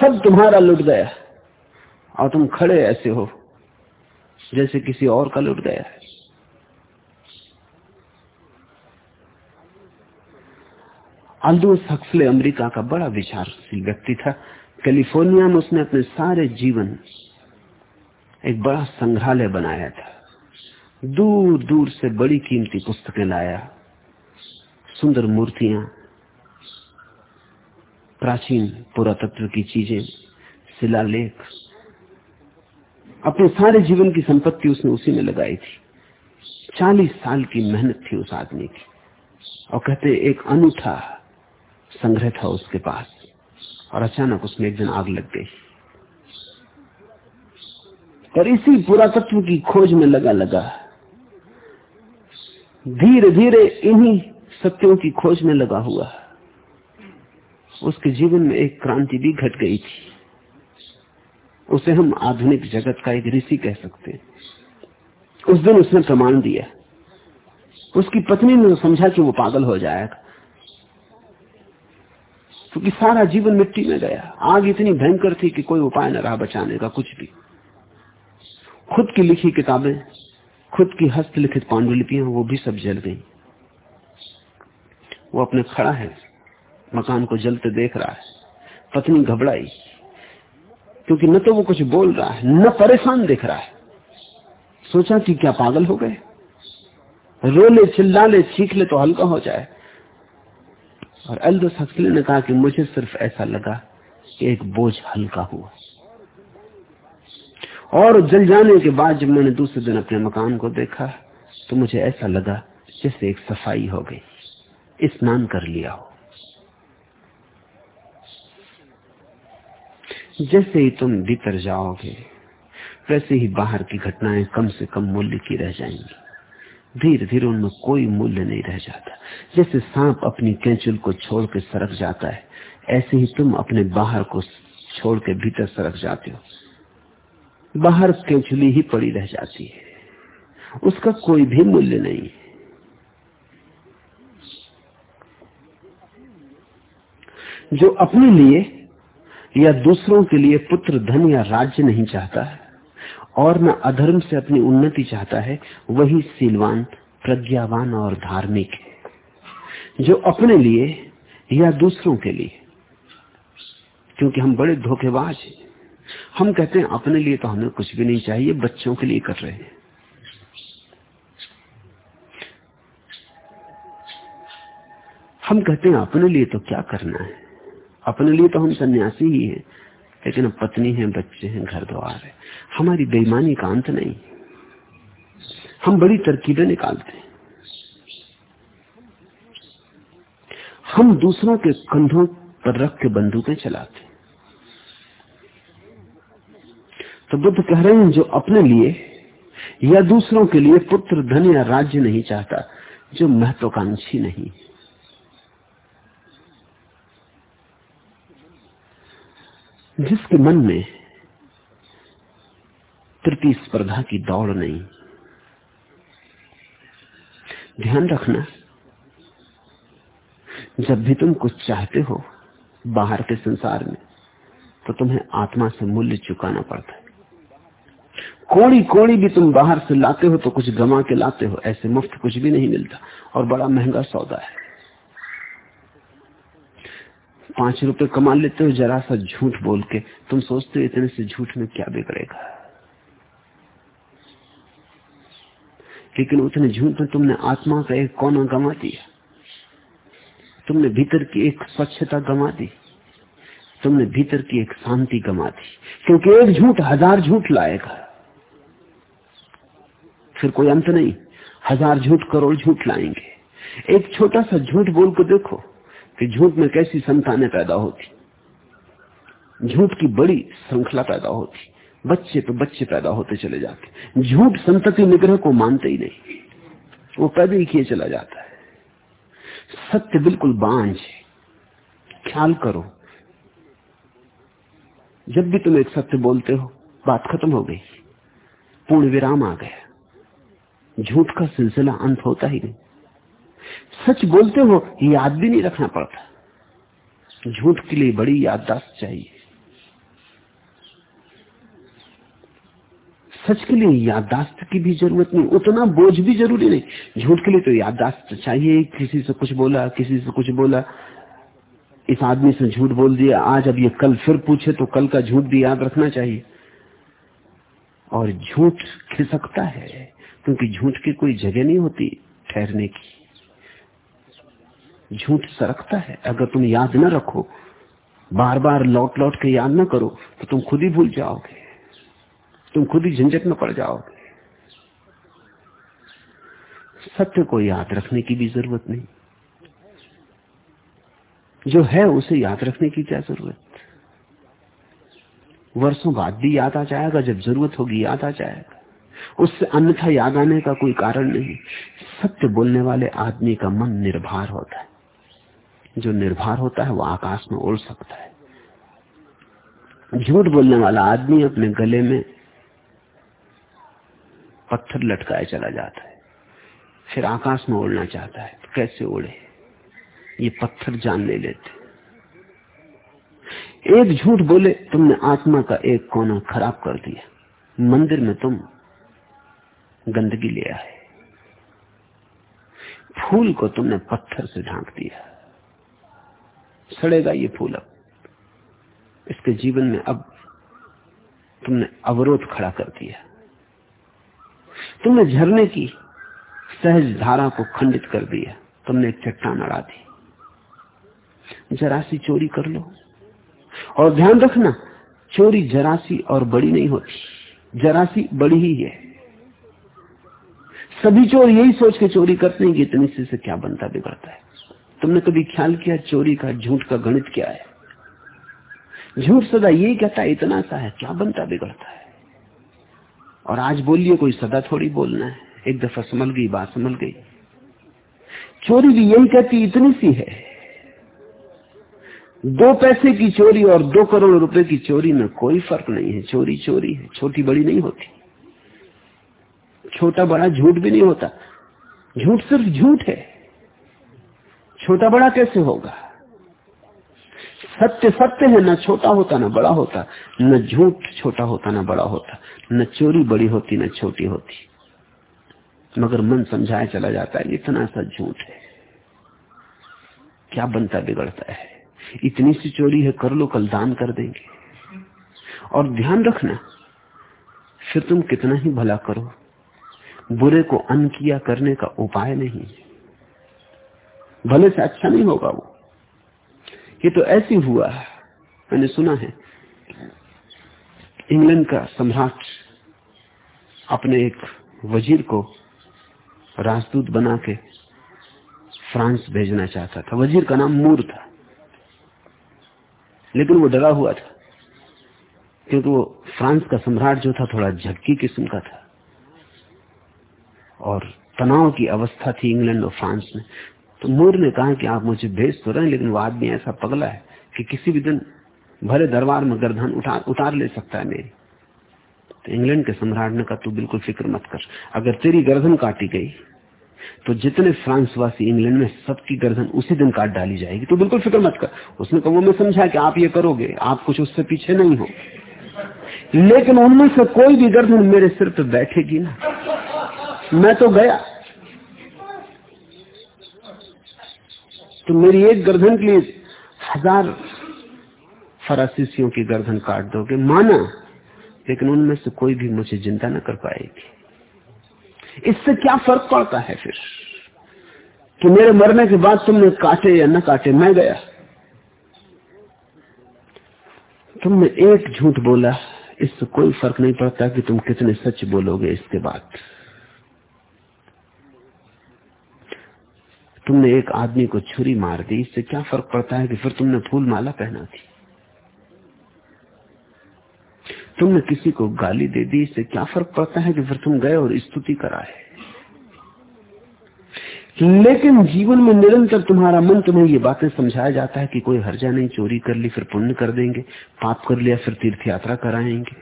सब तुम्हारा लुट गया और तुम खड़े ऐसे हो जैसे किसी और का लुट गया है। अल्दोस हक्सले अमेरिका का बड़ा विचारशील व्यक्ति था। कैलिफ़ोर्निया में उसने अपने सारे जीवन एक बड़ा संग्रहालय बनाया था। दूर दूर से बड़ी कीमती पुस्तकें लाया, सुंदर मूर्तियाँ, प्राचीन पुरातत्व की चीज़ें, शिलालेख, अपने सारे जीवन की संपत्ति उसने उसी में लगाई थी। चालीस साल की मेहनत थी उस आदमी की। और कहते एक अनूठा संग्रह था उसके पास, और अचानक उसमें एक दिन आग लग गई। और इसी पुरातत्व की खोज में लगा लगा धीरे धीरे इन्हीं सत्यों की खोज में लगा हुआ। उसके जीवन में एक क्रांति भी घट गई थी। उसे हम आधुनिक जगत का एक ऋषि कह सकते हैं। उस दिन उसने प्रमाण दिया। उसकी पत्नी ने तो समझा कि वो पागल हो जाएगा। क्योंकि सारा जीवन मिट्टी में गया। आग इतनी भयंकर थी कि कोई उपाय न रहा बचाने का कुछ भी। खुद की लिखी किताबें खुद की हस्तलिखित पांडुलिपियाँ वो भी सब जल गई। वो अपने खड़ा है, मकान को जलते देख रहा है, पत्नी घबराई, क्योंकि न तो वो कुछ बोल रहा है, न परेशान दिख रहा है। सोचा कि क्या पागल हो गए? रोले चिल्ला ले चीख ले तो हल्का हो जाए। और एल्दोस हक्सले ने कहा कि मुझे सिर्फ़ ऐसा लगा कि एक बोझ हल्का हुआ। और जल जाने के बाद जब मैंने दूसरे दिन अपने मकान को देखा तो मुझे ऐसा लगा जैसे एक सफ़ाई हो गई। स्नान कर लिया हो। जैसे ही तुम भीतर जाओगे, वैसे ही बाहर की घटनाएँ कम से कम मूल्य की रह जाएँगी। धीरे धीरे उनमें कोई मूल्य नहीं रह जाता। जैसे सांप अपनी कैंचुल को छोड़ के सरक जाता है, ऐसे ही तुम अपने बाहर को छोड़ के भीतर सरक जाते हो। बाहर कैंचुली ही पड़ी रह जाती है। उसका कोई भी मूल्य नहीं जो अपने लिए या दूसरों के लिए पुत्र, धन या राज्य नहीं चाहता है, और न अधर्म से अपनी उन्नति चाहता है, वही सीलवान, प्रज्ञावान और धार्मिक है। जो अपने लिए या दूसरों के लिए, क्योंकि हम बड़े धोखेबाज हैं। हम कहते हैं, अपने लिए तो हमें कुछ भी नहीं चाहिए, बच्चों के लिए कर रहे हैं। हम कहते हैं, अपने लिए तो क्या करना है? अपने लिए तो हम सन्यासी ही हैं, लेकिन पत्नी है, बच्चे हैं घर द्वार है। हमारी बेईमानी का अंत नहीं। हम बड़ी तरकीबें निकालते हैं। हम दूसरों के कंधों पर रख के बंदूकें चलाते तो बुद्ध कह रहे हैं, जो अपने लिए या दूसरों के लिए पुत्र, धन या राज्य नहीं चाहता, जो महत्वाकांक्षी नहीं। जिसके मन में प्रतिस्पर्धा की दौड़ नहीं, ध्यान रखना, जब भी तुम कुछ चाहते हो, बाहर के संसार में तो तुम्हें आत्मा से मूल्य चुकाना पड़ता है। कोड़ी कोड़ी भी तुम बाहर से लाते हो तो कुछ गमा के लाते हो, ऐसे मुफ़्त कुछ भी नहीं मिलता। और बड़ा महँगा सौदा है। पाँच रुपए कमा लेते हो, जरा सा झूठ बोल के। तुम सोचते हो इतने से झूठ में क्या बिगड़ेगा। लेकिन उतने झूठ में तुमने आत्मा का एक कोना गंवा दिया। तुमने भीतर की एक स्वच्छता गंवा दी। तुमने भीतर की एक शांति गंवा दी। क्योंकि एक झूठ हज़ार झूठ लाएगा। फिर कोई अंत नहीं। हज़ार झूठ करोड़ झूठ लाएँगे। एक छोटा सा झूठ बोल को देखो कि झूठ में कैसी संतानें पैदा होती। झूठ की बड़ी श्रृंखला पैदा होती। बच्चे तो बच्चे पैदा होते चले जाते। झूठ संतति निग्रह को मानते ही नहीं। वो पैदा ही किए चला जाता है। सत्य बिल्कुल बांझ ख्याल करो। जब भी तुम एक सत्य बोलते हो, बात खत्म हो गई। पूर्ण विराम आ गया। झूठ का सिलसिला अंत होता ही नहीं। सच बोलते हो, याद भी नहीं रखना पड़ता। झूठ के लिए बड़ी याददाश्त चाहिए। सच के लिए याददाश्त की भी ज़रूरत नहीं, उतना बोझ भी ज़रूरी नहीं। झूठ के लिए तो याददाश्त चाहिए, किसी से कुछ बोला, किसी से कुछ बोला। इस आदमी से झूठ बोल दिया, आज अब ये कल फिर पूछे तो कल का झूठ भी याद रखना चाहिए। और झूठ खिसकता है। क्योंकि झूठ की कोई जगह नहीं होती ठहरने की। झूठ सरकता है। अगर तुम याद न रखो बार बार लौट लौट के याद न करो तो तुम खुद ही भूल जाओगे। तुम खुद ही झंझट में पड़ जाओगे। सत्य को याद रखने की भी ज़रूरत नहीं। जो है, उसे याद रखने की क्या ज़रूरत? वर्षों बाद भी याद आ जाएगा, जब ज़रूरत होगी, याद आ जाएगा। उससे अन्यथा याद आने का कोई कारण नहीं। सत्य बोलने वाले आदमी का मन निर्भर होता है। जो निर्भर होता है, वो आकाश में उड़ सकता है। झूठ बोलने वाला आदमी अपने गले में पत्थर लटकाए चला जाता है। फिर आकाश में उड़ना चाहता है तो कैसे उड़े? ये पत्थर जान ले लेते। एक झूठ बोले, तुमने आत्मा का एक कोना खराब कर दिया। मंदिर में तुम गंदगी ले आए। फूल को तुमने पत्थर से ढांक दिया। सड़ेगा ये फूल अब। इसके जीवन में अब तुमने अवरोध खड़ा कर दिया। तुमने झरने की सहज धारा को खंडित कर दिया। तुमने एक चट्टान अड़ा दी। जरा सी चोरी कर लो। और ध्यान रखना, चोरी जरासी और बड़ी नहीं होती। जरासी बड़ी ही है। सभी चोर यही सोच के चोरी करते हैं कि इतनी सी से क्या बनता बिगड़ता है? तुमने कभी ख्याल किया चोरी का, झूठ का, गणित क्या है? झूठ सदा यही कहता है, इतना सा है, क्या बनता बिगड़ता है? और आज बोलिए, कोई सदा थोड़ी बोलना है। एक दफ़ा संभल गई, बात संभल गई। चोरी भी यही कहती, इतनी सी है। दो पैसे की चोरी और दो करोड़ रुपए की चोरी में कोई फ़र्क नहीं है। चोरी चोरी है। छोटी बड़ी नहीं होती। छोटा बड़ा झूठ भी नहीं होता। झूठ सिर्फ़ झूठ है। छोटा बड़ा कैसे होगा? सत्य सत्य है, ना छोटा होता, ना बड़ा होता। न झूठ छोटा होता, ना बड़ा होता। न चोरी बड़ी होती, न छोटी होती। मगर मन समझाए चला जाता है, इतना सा झूठ है। क्या बनता, बिगड़ता है। इतनी सी चोरी है, कर लो, कल दान कर देंगे। और ध्यान रखना, फिर तुम कितना ही भला करो। बुरे को अन किया करने का उपाय नहीं है। भले से अच्छा नहीं होगा वो। ये तो ऐसी हुआ है। मैंने सुना है, इंग्लैंड का सम्राट अपने एक वज़ीर को राजदूत बना के फ्रांस भेजना चाहता था। वज़ीर का नाम मूर था। लेकिन वो डरा हुआ था, क्योंकि वो फ्रांस का सम्राट जो था, थोड़ा झक्की किस्म का था। और तनाव की अवस्था थी इंग्लैंड और फ्रांस में। तो मूर ने कहा कि आप मुझे भेज तो रहे लेकिन वो आदमी ऐसा पगला है कि किसी भी दिन भरे दरबार में गर्दन उठार उतार ले सकता है मेरी। तो इंग्लैंड के सम्राट ने कहा, तू बिल्कुल फ़िक्र मत कर। अगर तेरी गर्दन काटी गई तो जितने फ्रांसवासी इंग्लैंड में सबकी गर्दन उसी दिन काट डाली जाएगी। तो बिल्कुल फ़िक्र मत कर। उसने कहा, वो मैं समझा कि आप ये करोगे, आप कुछ उससे पीछे नहीं हो। लेकिन उनमें से कोई भी गर्दन मेरे सिर पर बैठेगी ना मैं तो गया। तो मेरी एक गर्दन के लिए हज़ार फरासीसियों की गर्दन काट दोगे। माना, लेकिन उनमें से कोई भी मुझे चिंता न कर पाएगी। इससे क्या फ़र्क पड़ता है फिर? कि मेरे मरने के बाद तुमने काटे या न काटे, मैं गया। तुमने एक झूठ बोला, इससे कोई फ़र्क नहीं पड़ता कि तुम कितने सच बोलोगे इसके बाद। तुमने एक आदमी को छुरी मार दी, इससे क्या फ़र्क पड़ता है कि फिर तुमने फूल माला पहना थी? तुमने किसी को गाली दे दी, इससे क्या फ़र्क पड़ता है कि फिर तुम गए और स्तुति कराए? लेकिन जीवन में निरंतर तुम्हारा मन तुम्हें ये बातें समझाया जाता है कि कोई हर्जा नहीं, चोरी कर ली, फिर पुण्य कर देंगे, पाप कर लिया, फिर तीर्थ यात्रा कराएँगे,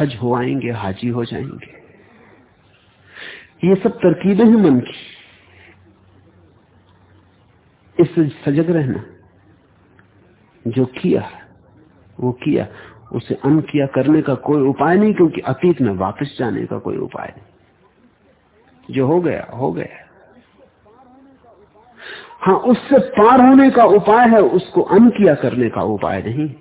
हज हो आएँगे, हाजी हो जाएँगे। ये सब तरकीबें हैं मन की। इससे सजग रहना। जो किया, वो किया। उसे अन किया करने का कोई उपाय नहीं, क्योंकि अतीत में वापस जाने का कोई उपाय नहीं। जो हो गया हो गया। हाँ उससे पार होने का उपाय है, उसको अन किया करने का उपाय नहीं।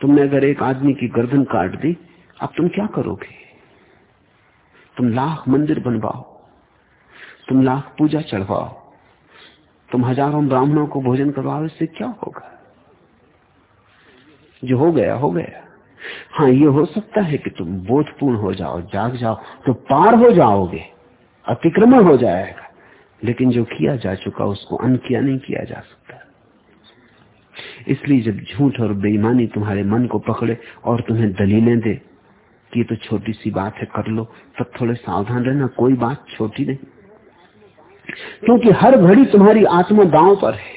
तुमने अगर एक आदमी की गर्दन काट दी, अब तुम क्या करोगे? तुम लाख मंदिर बनवाओ। तुम लाख पूजा चढ़वाओ। तुम हज़ारों ब्राह्मणों को भोजन करवाओ, इससे क्या होगा? जो हो गया हो गया। हाँ ये हो सकता है कि तुम बोधपूर्ण हो जाओ, जाग जाओ तो पार हो जाओगे, अतिक्रमण हो जाएगा। लेकिन जो किया जा चुका, उसको अन किया नहीं किया जा सकता। इसलिए जब झूठ और बेईमानी तुम्हारे मन को पकड़े और तुम्हें दलीलें दे कि तो छोटी सी बात है, कर लो, तब थोड़े सावधान रहना, कोई बात छोटी नहीं। क्योंकि हर घड़ी तुम्हारी आत्मा दांव पर है।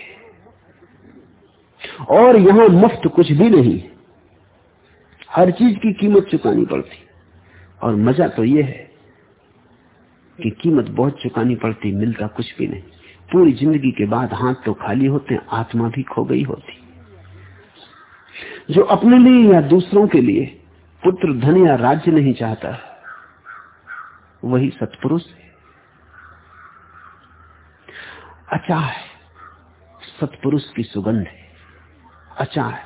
और यहाँ मुफ़्त कुछ भी नहीं। हर चीज़ की कीमत चुकानी पड़ती। और मज़ा तो यह है कि कीमत बहुत चुकानी पड़ती, मिलता कुछ भी नहीं। पूरी ज़िंदगी के बाद हाथ तो खाली होते हैं, आत्मा भी खो गई होती। जो अपने लिए या दूसरों के लिए पुत्र, धन या राज्य नहीं चाहता, वही सत्पुरुष है। अचा है सत्पुरुष की सुगंध है। अचा है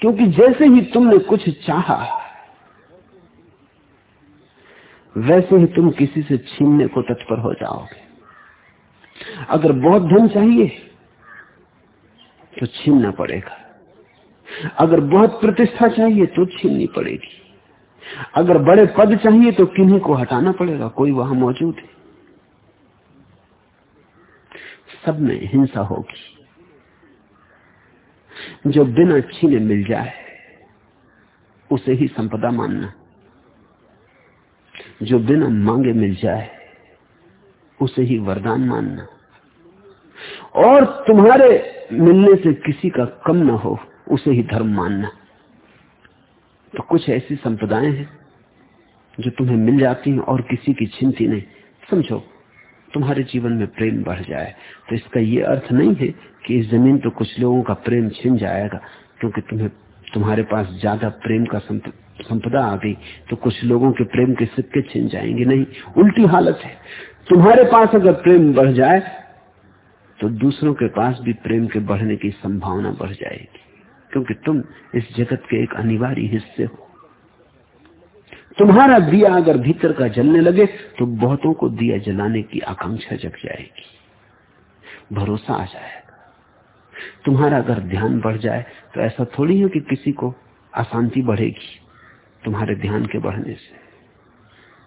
क्योंकि जैसे ही तुमने कुछ चाहा, वैसे ही तुम किसी से छीनने को तत्पर हो जाओगे। अगर बहुत धन चाहिए तो छीनना पड़ेगा। अगर बहुत प्रतिष्ठा चाहिए तो छीननी पड़ेगी। अगर बड़े पद चाहिए तो किन्हीं को हटाना पड़ेगा, कोई वहाँ मौजूद है। सब में हिंसा होगी। जो बिना छीने मिल जाए, उसे ही संपदा मानना। जो बिना मांगे मिल जाए, उसे ही वरदान मानना। और तुम्हारे मिलने से किसी का कम ना हो, उसे ही धर्म मानना। तो कुछ ऐसी संप्रदाएँ हैं जो तुम्हें मिल जाती हैं और किसी की चिंती नहीं। समझो, तुम्हारे जीवन में प्रेम बढ़ जाए। तो इसका ये अर्थ नहीं है कि इस ज़मीन तो कुछ लोगों का प्रेम छिन जाएगा, क्योंकि तुम्हें, तुम्हारे पास ज़्यादा प्रेम का संपदा आ गई तो कुछ लोगों के प्रेम के सिक्के छिन जाएँगे नहीं। उल्टी हालत है। तुम्हारे पास अगर प्रेम बढ़ जाए तो दूसरों के पास भी प्रेम के बढ़ने की संभावना बढ़ जाएगी। क्योंकि तुम इस जगत के एक अनिवार्य हिस्से हो। तुम्हारा दिया अगर भीतर का जलने लगे तो बहुतों को दिया जलाने की आकांक्षा जग जाएगी। भरोसा आ जाएगा। तुम्हारा अगर ध्यान बढ़ जाए तो ऐसा थोड़ी है कि किसी को अशांति बढ़ेगी तुम्हारे ध्यान के बढ़ने से।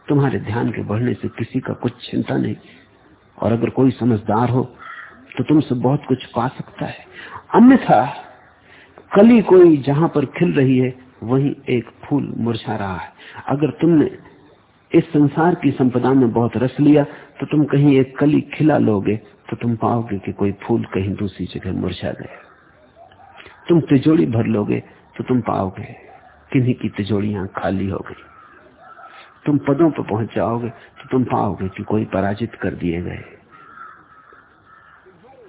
तुम्हारे ध्यान के बढ़ने से किसी का कुछ चिंता नहीं। और अगर कोई समझदार हो तो तुमसे बहुत कुछ पा सकता है। अन्यथा कली कोई जहाँ पर खिल रही है, वहीं एक फूल मुरझा रहा है। अगर तुमने इस संसार की संपदा में बहुत रस लिया तो तुम कहीं एक कली खिला लोगे तो तुम पाओगे कि कोई फूल कहीं दूसरी जगह मुरझा गया। तुम तिजोड़ी भर लोगे तो तुम पाओगे किन्हीं की तिजोड़ियाँ खाली हो गई। तुम पदों पर पहुँच जाओगे तो तुम पाओगे कि कोई पराजित कर दिए गए।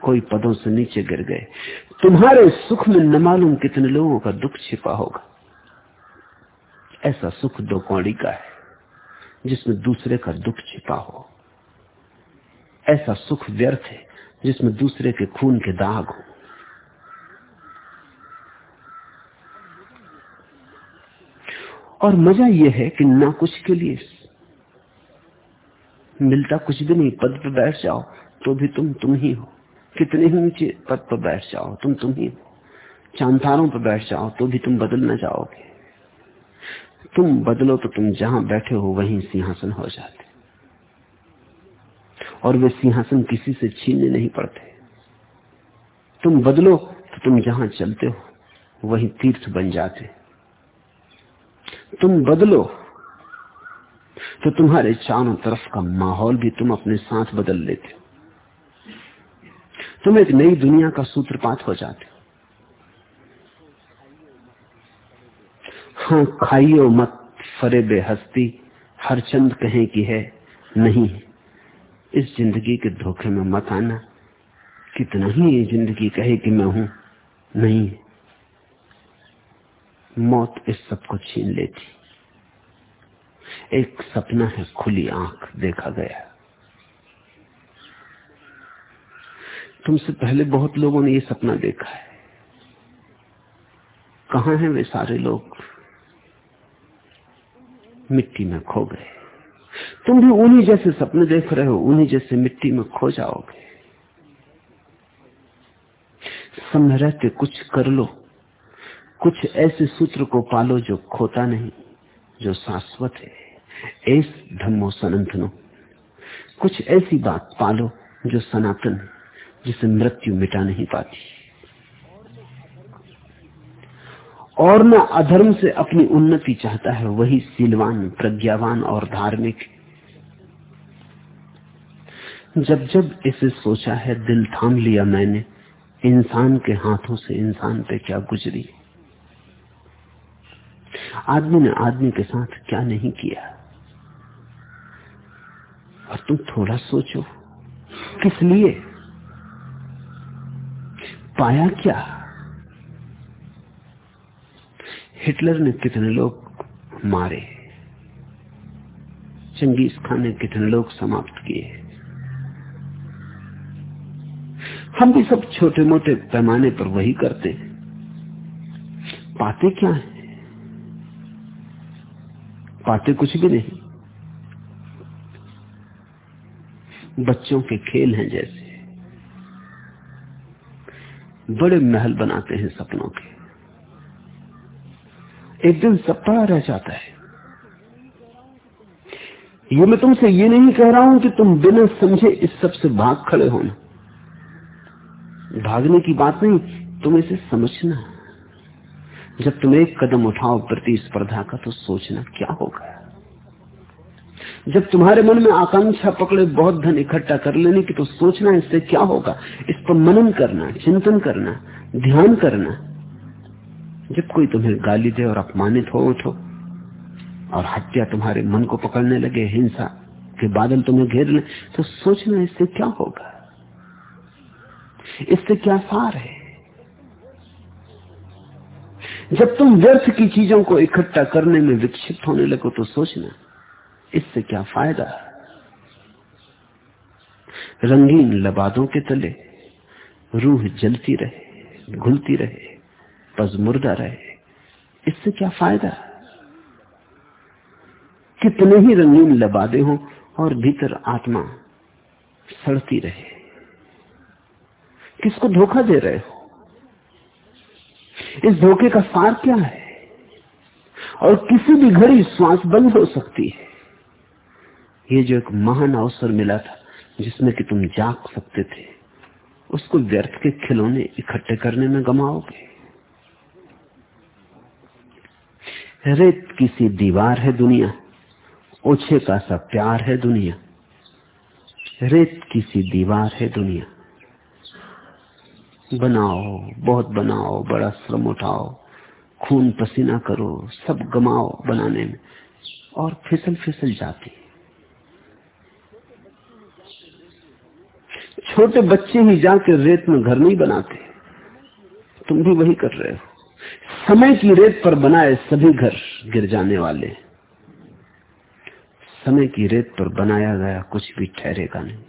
कोई पदों से नीचे गिर गए। तुम्हारे सुख में न मालूम कितने लोगों का दुख छिपा होगा। ऐसा सुख दो कौड़ी का है, जिसमें दूसरे का दुख छिपा हो। ऐसा सुख व्यर्थ है, जिसमें दूसरे के खून के दाग हो। और मज़ा यह है कि ना कुछ के लिए मिलता कुछ भी नहीं, पद पर बैठ जाओ तो भी तुम तुम ही हो। कितने ही ऊँचे पद पर बैठ जाओ, तुम तुम ही हो चांदारों पर बैठ जाओ तो भी तुम बदल ना जाओगे। तुम बदलो तो तुम जहाँ बैठे हो, वहीं सिंहासन हो जाते। और वे सिंहासन किसी से छीनने नहीं पड़ते। तुम बदलो तो तुम जहाँ चलते हो, वहीं तीर्थ बन जाते। तुम बदलो तो तुम्हारे चारों तरफ़ का माहौल भी तुम अपने साथ बदल लेते तुम एक नई दुनिया का सूत्रपात हो जाते हो। हाँ खाइयो मत फरे बेहस्ती हर चंद कहे की है, नहीं इस ज़िंदगी के धोखे में मत आना। कितना ही ज़िंदगी कहे कि मैं हूँ, नहीं मौत इस सबको छीन लेती। एक सपना है खुली आँख, देखा गया। तुमसे पहले बहुत लोगों ने ये सपना देखा है। कहा है वे सारे लोग? मिट्टी में खो गए। तुम भी उन्हीं जैसे सपने देख रहे हो, उन्हीं जैसे मिट्टी में खो जाओगे। समय रहते कुछ कर लो, कुछ ऐसे सूत्र को पालो जो खोता नहीं, जो शाश्वत है। एस धम्मो सनंतनो, कुछ ऐसी बात पालो जो सनातन है। जिसे मृत्यु मिटा नहीं पाती। और न अधर्म से अपनी उन्नति चाहता है, वही सीलवान, प्रज्ञावान और धार्मिक। जब जब इसे सोचा है, दिल थाम लिया मैंने, इंसान के हाथों से इंसान पे क्या गुजरी? आदमी ने आदमी के साथ क्या नहीं किया? और तुम थोड़ा सोचो, किस लिए? पाया क्या? हिटलर ने कितने लोग मारे? चंगेज खान ने कितने लोग समाप्त किए? हम भी सब छोटे मोटे पैमाने पर वही करते हैं। पाते क्या है? पाते कुछ भी नहीं। बच्चों के खेल हैं जैसे। बड़े महल बनाते हैं सपनों के। एक दिन सब पड़ा रह जाता है। ये मैं तुमसे ये नहीं कह रहा हूँ कि तुम बिना समझे इस सबसे भाग खड़े होना। भागने की बात नहीं, तुम इसे समझना। जब तुम एक कदम उठाओ, प्रतिस्पर्धा का तो सोचना क्या होगा? जब तुम्हारे मन में आकांक्षा पकड़े बहुत धन इकट्ठा कर लेने की तो सोचना इससे क्या होगा? इस पर मनन करना, चिंतन करना, ध्यान करना। जब कोई तुम्हें गाली दे और अपमानित हो, उठो और हत्या तुम्हारे मन को पकड़ने लगे, हिंसा के बादल तुम्हें घेर ले तो सोचना इससे क्या होगा? इससे क्या सार है? जब तुम व्यर्थ की चीज़ों को इकट्ठा करने में विक्षिप्त होने लगो तो सोचना इससे क्या फ़ायदा? रंगीन लबादों के तले रूह जलती रहे, घुलती रहे, पजमुर्दा रहे। इससे क्या फ़ायदा? कितने ही रंगीन लबादे हो और भीतर आत्मा सड़ती रहे। किसको धोखा दे रहे हो? इस धोखे का सार क्या है? और किसी भी घड़ी श्वास बंद हो सकती है। ये जो एक महान अवसर मिला था, जिसमें कि तुम जाग सकते थे, उसको व्यर्थ के खिलौने इकट्ठे करने में गमाओगे। रेत किसी दीवार है दुनिया, ओछे का सा प्यार है दुनिया। रेत किसी दीवार है दुनिया। बनाओ, बहुत बनाओ, बड़ा श्रम उठाओ, खून पसीना करो, सब गमाओ बनाने में, और फिसल फिसल जाती। छोटे बच्चे ही जाकर रेत में घर नहीं बनाते। तुम भी वही कर रहे हो। समय की रेत पर बनाए सभी घर गिर जाने वाले। समय की रेत पर बनाया गया कुछ भी ठहरेगा नहीं।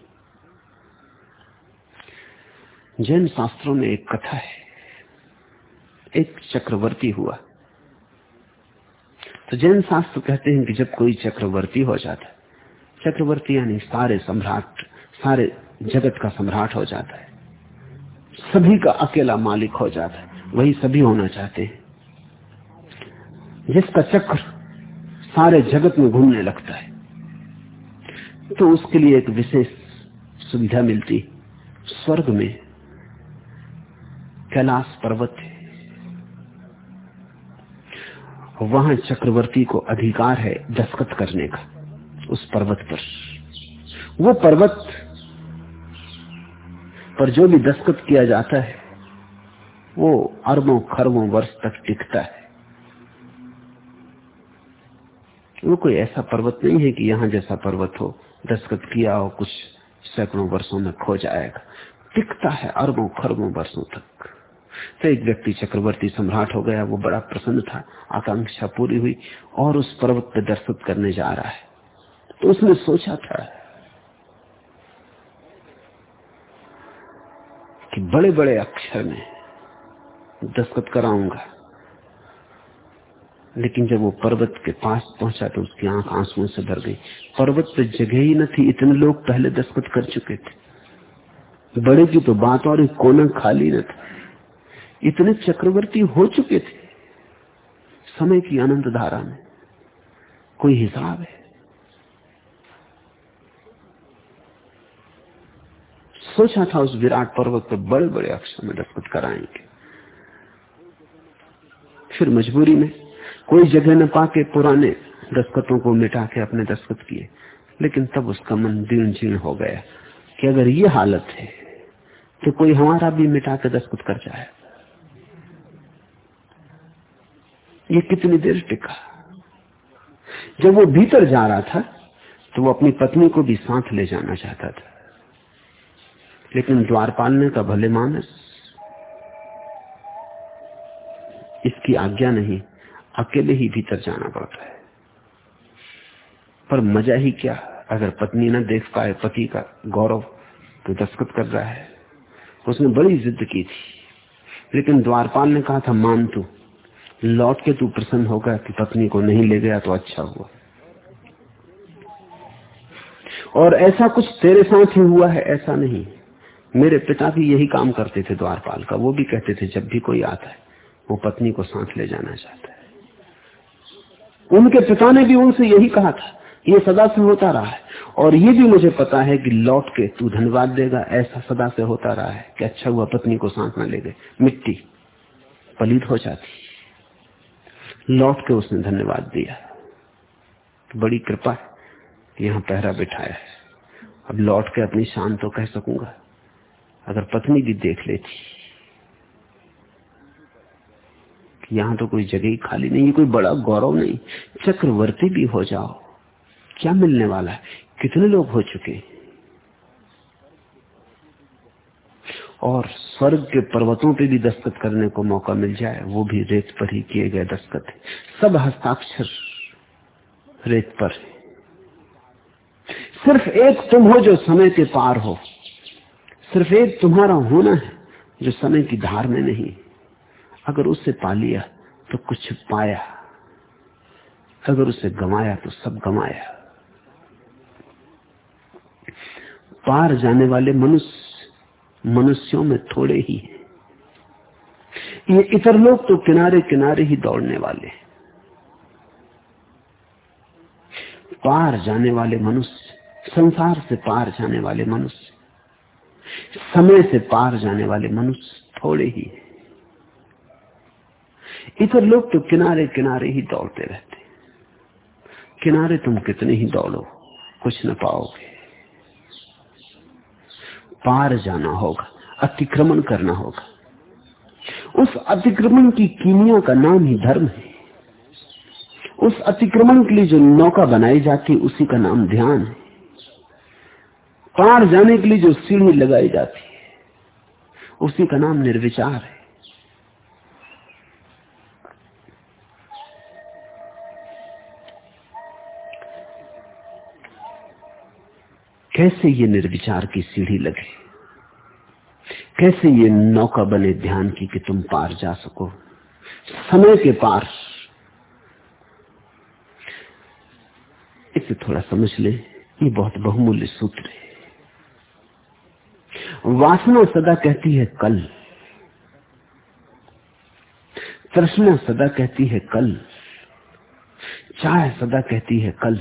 जैन शास्त्रों में एक कथा है। एक चक्रवर्ती हुआ। तो जैन शास्त्र कहते हैं कि जब कोई चक्रवर्ती हो जाता चक्रवर्ती यानी सारे सम्राट, सारे जगत का सम्राट हो जाता है। सभी का अकेला मालिक हो जाता है। वही सभी होना चाहते हैं। जिसका चक्र सारे जगत में घूमने लगता है तो उसके लिए एक विशेष सुविधा मिलती स्वर्ग में कैलाश पर्वत है। वहाँ चक्रवर्ती को अधिकार है दस्खत करने का, उस पर्वत पर। वो पर्वत पर जो भी दस्खत किया जाता है, वो अरबों खरबों वर्ष तक टिकता है। वो कोई ऐसा पर्वत नहीं है कि यहाँ जैसा पर्वत हो, दस्खत किया हो, कुछ सैकड़ों वर्षों में खो जाएगा। टिकता है अरबों खरबों वर्षों तक। तो एक व्यक्ति चक्रवर्ती सम्राट हो गया, वो बड़ा प्रसन्न था, आकांक्षा पूरी हुई और उस पर्वत पर दस्तखत करने जा रहा है। तो उसने सोचा था कि बड़े बड़े अक्षर में दस्तखत कराऊँगा। लेकिन जब वो पर्वत के पास पहुँचा तो उसकी आँख आंसुओं से भर गई। पर्वत पे जगह ही न थी, इतने लोग पहले दस्तखत कर चुके थे। बड़े की तो बात और कोना खाली न था। इतने चक्रवर्ती हो चुके थे। समय की अनंत धारा में कोई हिसाब है? सोचा था उस विराट पर्वत पर बड़े बड़े अक्षर में दस्तखत कराएँगे फिर मजबूरी में कोई जगह न पाके पुराने दस्तखतों को मिटा के अपने दस्तखत किए, लेकिन तब उसका मन दीर्ण जीर्ण हो गया कि अगर ये हालत है तो कोई हमारा भी मिटा के दस्तखत कर जाए। ये कितनी देर टिका। जब वो भीतर जा रहा था तो वो अपनी पत्नी को भी साथ ले जाना चाहता था। लेकिन द्वारपाल ने का भले मानस। इसकी आज्ञा नहीं, अकेले ही भीतर जाना पड़ता है। पर मज़ा ही क्या, अगर पत्नी न देख पाए पति का गौरव तो दस्खत कर रहा है। उसने बड़ी जिद की थी। लेकिन द्वारपाल ने कहा था, मान तू, लौट के तू प्रसन्न होगा कि पत्नी को नहीं ले गया तो अच्छा हुआ। और ऐसा कुछ तेरे साथ ही हुआ है, ऐसा नहीं। मेरे पिता भी यही काम करते थे द्वारपाल का, वो भी कहते थे, जब भी कोई आता है, वो पत्नी को साथ ले जाना चाहता है। उनके पिता ने भी उनसे यही कहा था, ये सदा से होता रहा है, और ये भी मुझे पता है कि लौट के तू धन्यवाद देगा, ऐसा सदा से होता रहा है कि अच्छा हुआ पत्नी को साथ न ले गए। मिट्टी पलीत हो जाती। लौट के उसने धन्यवाद दिया। बड़ी कृपा यहाँ पहरा बिठाया है। अब लौट के अपनी शान तो कह सकूँगा। अगर पत्नी भी देख लेती यहाँ तो कोई जगह ही खाली नहीं, कोई बड़ा गौरव नहीं, चक्रवर्ती भी हो जाओ, क्या मिलने वाला है? कितने लोग हो चुके और स्वर्ग के पर्वतों पे भी दस्तखत करने को मौका मिल जाए, वो भी रेत पर ही किए गए दस्तखत सब हस्ताक्षर रेत पर सिर्फ़ एक तुम हो जो समय के पार हो। सिर्फ़ एक तुम्हारा होना है, जो समय की धार में नहीं। अगर उसे पा लिया तो कुछ पाया। अगर उसे गमाया तो सब गमाया पार जाने वाले मनुष्य मनुष्यों में थोड़े ही हैं। ये इतर लोग तो किनारे किनारे ही दौड़ने वाले हैं। पार जाने वाले मनुष्य, संसार से पार जाने वाले मनुष्य समय से पार जाने वाले मनुष्य थोड़े ही हैं। इधर लोग तो किनारे किनारे ही दौड़ते रहते किनारे तुम कितने ही दौड़ो, कुछ न पाओगे। पार जाना होगा, अतिक्रमण करना होगा। उस अतिक्रमण की कीमिया का नाम ही धर्म है। उस अतिक्रमण के लिए जो नौका बनाई जाती उसी का नाम ध्यान है। पार जाने के लिए जो सीढ़ी लगाई जाती है, उसी का नाम निर्विचार है। कैसे ये निर्विचार की सीढ़ी लगे? कैसे ये नौका बने ध्यान की कि तुम पार जा सको? समय के पार। इसे थोड़ा समझ ले। ये बहुत बहुमूल्य सूत्र है। वासना सदा कहती है कल। तृष्णा सदा कहती है कल। चाय सदा कहती है कल।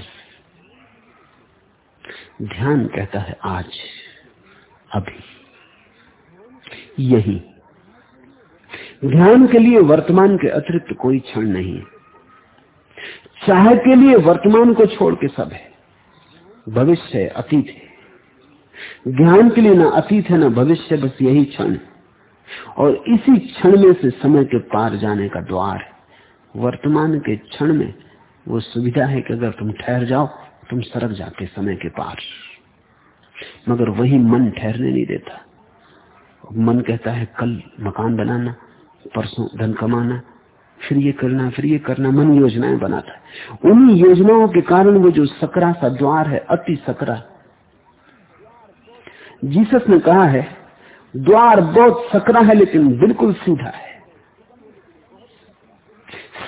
ध्यान कहता है आज, अभी। यही। ध्यान के लिए वर्तमान के अतिरिक्त कोई क्षण नहीं है। चाह के लिए वर्तमान को छोड़ के सब है। भविष्य अतीत है। ज्ञान के लिए ना अतीत है, ना भविष्य बस यही क्षण और इसी क्षण में से समय के पार जाने का द्वार है। वर्तमान के क्षण में वो सुविधा है कि अगर तुम ठहर जाओ, तुम सरक जाते समय के पार। मगर वही मन ठहरने नहीं देता। मन कहता है, कल मकान बनाना, परसों धन कमाना, फिर ये करना, फिर ये करना। मन योजनाएँ बनाता है। उन्हीं योजनाओं के कारण वो जो सकरा सा द्वार है, अति सकरा जीसस ने कहा है, द्वार बहुत सकरा है, लेकिन बिल्कुल सीधा है।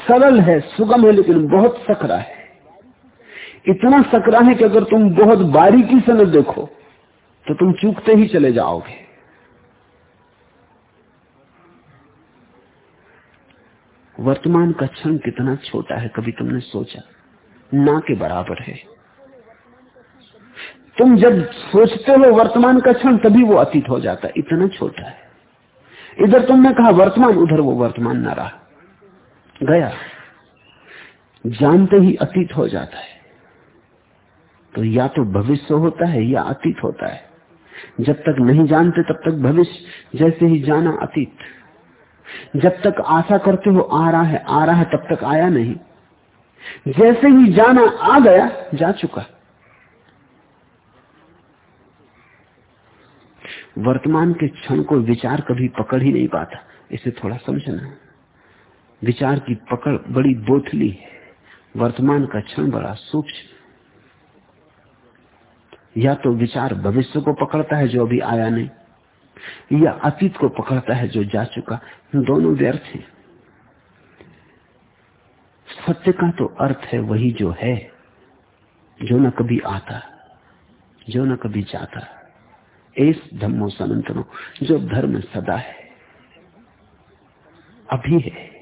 सरल है, सुगम है, लेकिन बहुत सकरा है। इतना सकरा है कि अगर तुम बहुत बारीकी से न देखो तो तुम चूकते ही चले जाओगे। वर्तमान का क्षण कितना छोटा है, कभी तुमने सोचा? ना के बराबर है। तुम जब सोचते हो वर्तमान का क्षण, तभी वो अतीत हो जाता है। इतना छोटा है। इधर तुमने कहा, वर्तमान, उधर वो वर्तमान ना रहा। गया। जानते ही अतीत हो जाता है। तो या तो भविष्य होता है, या अतीत होता है। जब तक नहीं जानते, तब तक भविष्य, जैसे ही जाना अतीत। जब तक आशा करते हो, आ रहा है, आ रहा है, तब तक आया नहीं। जैसे ही जाना आ गया, जा चुका। वर्तमान के क्षण को विचार कभी पकड़ ही नहीं पाता। इसे थोड़ा समझना। विचार की पकड़ बड़ी बोथली है। वर्तमान का क्षण बड़ा सूक्ष्म। या तो विचार भविष्य को पकड़ता है जो अभी आया नहीं, या अतीत को पकड़ता है जो जा चुका। दोनों व्यर्थ हैं। सत्य का तो अर्थ है वही जो है, जो न कभी आता, जो न कभी जाता। एस धम्मो सनातनो जो धर्म सदा है। अभी है।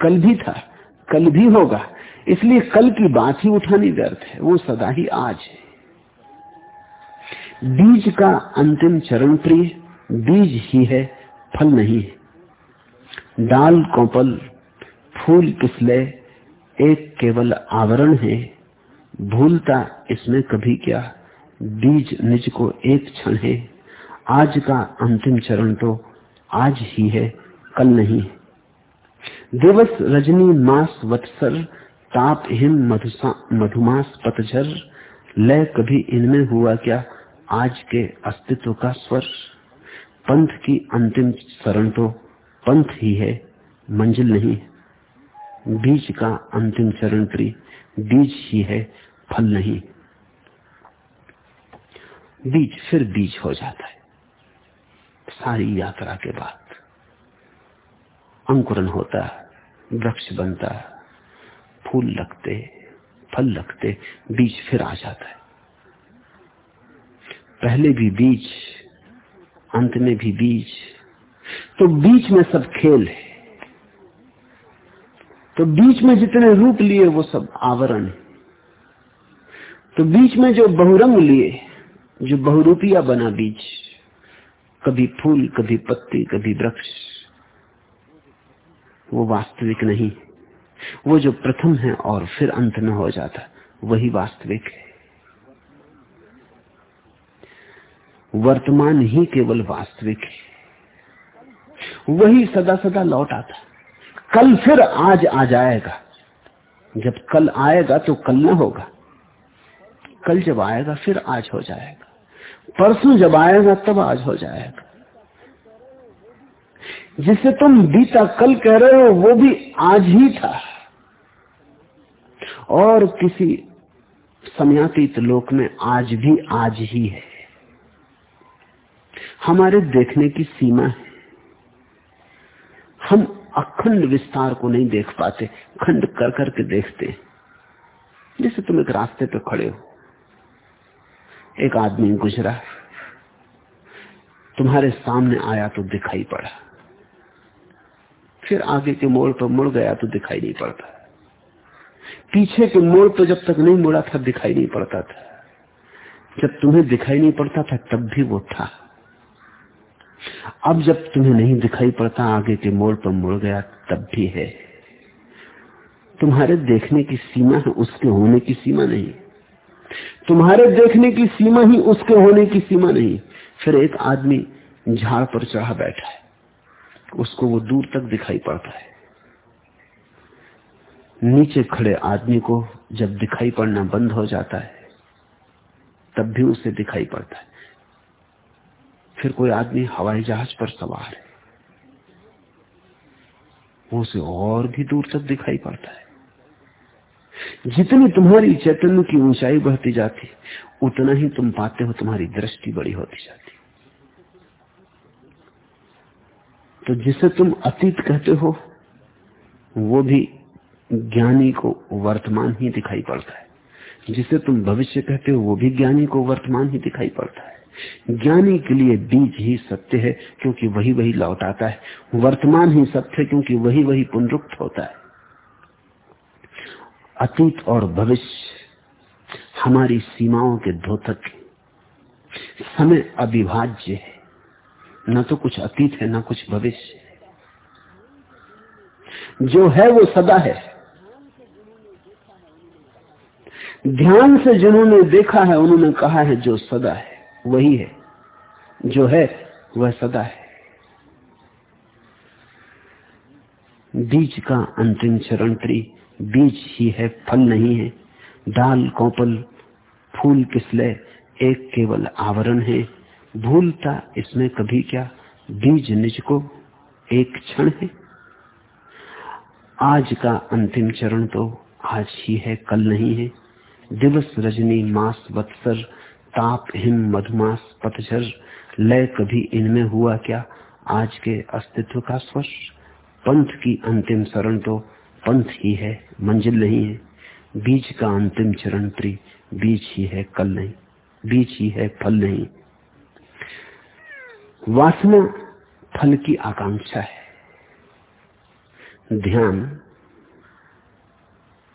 कल भी था, कल भी होगा। इसलिए कल की बात ही उठानी व्यर्थ है, वो सदा ही आज है। बीज का अंतिम चरण प्रिय, बीज ही है, फल नहीं है। डाल कोपल, फूल किसले एक केवल आवरण है। भूलता इसमें कभी क्या? बीज निज को एक क्षण है। आज का अंतिम चरण तो आज ही है, कल नहीं दिवस रजनी मास वत्सर, ताप हिम मधुमास पतझर, लय कभी इनमें हुआ क्या आज के अस्तित्व का स्वर? पंथ की अंतिम शरण तो पंथ ही है, मंजिल नहीं बीज का अंतिम चरण प्री बीज ही है, फल नहीं। बीज फिर बीज हो जाता है। सारी यात्रा के बाद अंकुरन होता है, वृक्ष बनता है, फूल लगते, फल लगते बीज फिर आ जाता है। पहले भी बीज अंत में भी बीज तो बीच में सब खेल है। तो बीच में जितने रूप लिए, वो सब आवरण तो बीच में जो बहुरंग लिए जो बहुरूपिया बना बीज, कभी फूल, कभी पत्ती, कभी वृक्ष, वो वास्तविक नहीं। वो जो प्रथम है और फिर अंत में हो जाता, वही वास्तविक है। वर्तमान ही केवल वास्तविक है। वही सदा सदा लौट आता। कल फिर आज आ जाएगा। जब कल आएगा तो कल न होगा। कल जब आएगा, फिर आज हो जाएगा। परसों जब आएगा तब आज हो जाएगा। जिसे तुम बीता कल कह रहे हो, वो भी आज ही था। और किसी समयातीत लोक में आज भी आज ही है। हमारे देखने की सीमा है। हम अखंड विस्तार को नहीं देख पाते, खंड कर करके देखते जैसे तुम एक रास्ते पे खड़े हो। एक आदमी गुजरा। तुम्हारे सामने आया तो दिखाई पड़ा। फिर आगे के मोड़ पर मुड़ गया तो दिखाई नहीं पड़ता। पीछे के मोड़ पर जब तक नहीं मुड़ा था, दिखाई नहीं पड़ता था। जब तुम्हें दिखाई नहीं पड़ता था, तब भी वो था। अब जब तुम्हें नहीं दिखाई पड़ता, आगे के मोड़ पर मुड़ गया, तब भी है। तुम्हारे देखने की सीमा है, उसके होने की सीमा नहीं। तुम्हारे देखने की सीमा ही उसके होने की सीमा नहीं। फिर एक आदमी झाड़ पर चढ़ा बैठा है। उसको वो दूर तक दिखाई पड़ता है। नीचे खड़े आदमी को जब दिखाई पड़ना बंद हो जाता है, तब भी उसे दिखाई पड़ता है। फिर कोई आदमी हवाई जहाज़ पर सवार है। वो उसे और भी दूर तक दिखाई पड़ता है। जितनी तुम्हारी चैतन्य की ऊंचाई बढ़ती जाती, उतना ही तुम पाते हो तुम्हारी दृष्टि बड़ी होती जाती। तो जिसे तुम अतीत कहते हो, वो भी ज्ञानी को वर्तमान ही दिखाई पड़ता है। जिसे तुम भविष्य कहते हो, वो भी ज्ञानी को वर्तमान ही दिखाई पड़ता है। ज्ञानी के लिए बीज ही सत्य है, क्योंकि वही वही लौट आता है। वर्तमान ही सत्य है, क्योंकि वही वही पुनरुक्त होता है। अतीत और भविष्य हमारी सीमाओं के धोतक समय अविभाज्य है। न तो कुछ अतीत है, न कुछ भविष्य जो है वो सदा है। ध्यान से जिन्होंने देखा है, उन्होंने कहा है जो सदा है, वही है। जो है, वह सदा है। बीज का अंतिम चरण त्रि बीज ही है, फल नहीं है। दाल, कौपल, फूल, किसले, एक केवल आवरण है। भूलता इसमें कभी क्या? बीज निज को एक क्षण है। आज का अंतिम चरण तो आज ही है, कल नहीं है। दिवस रजनी, मास वत्सर ताप, हिम, मधुमास, पतझर, लय कभी इनमें हुआ क्या? आज के अस्तित्व का स्पर्श। पंथ की अंतिम शरण तो पंथ ही है, मंजिल नहीं है। बीज का अंतिम चरण प्री बीज ही है कल नहीं, बीज ही है फल नहीं। वासना फल की आकांक्षा है। ध्यान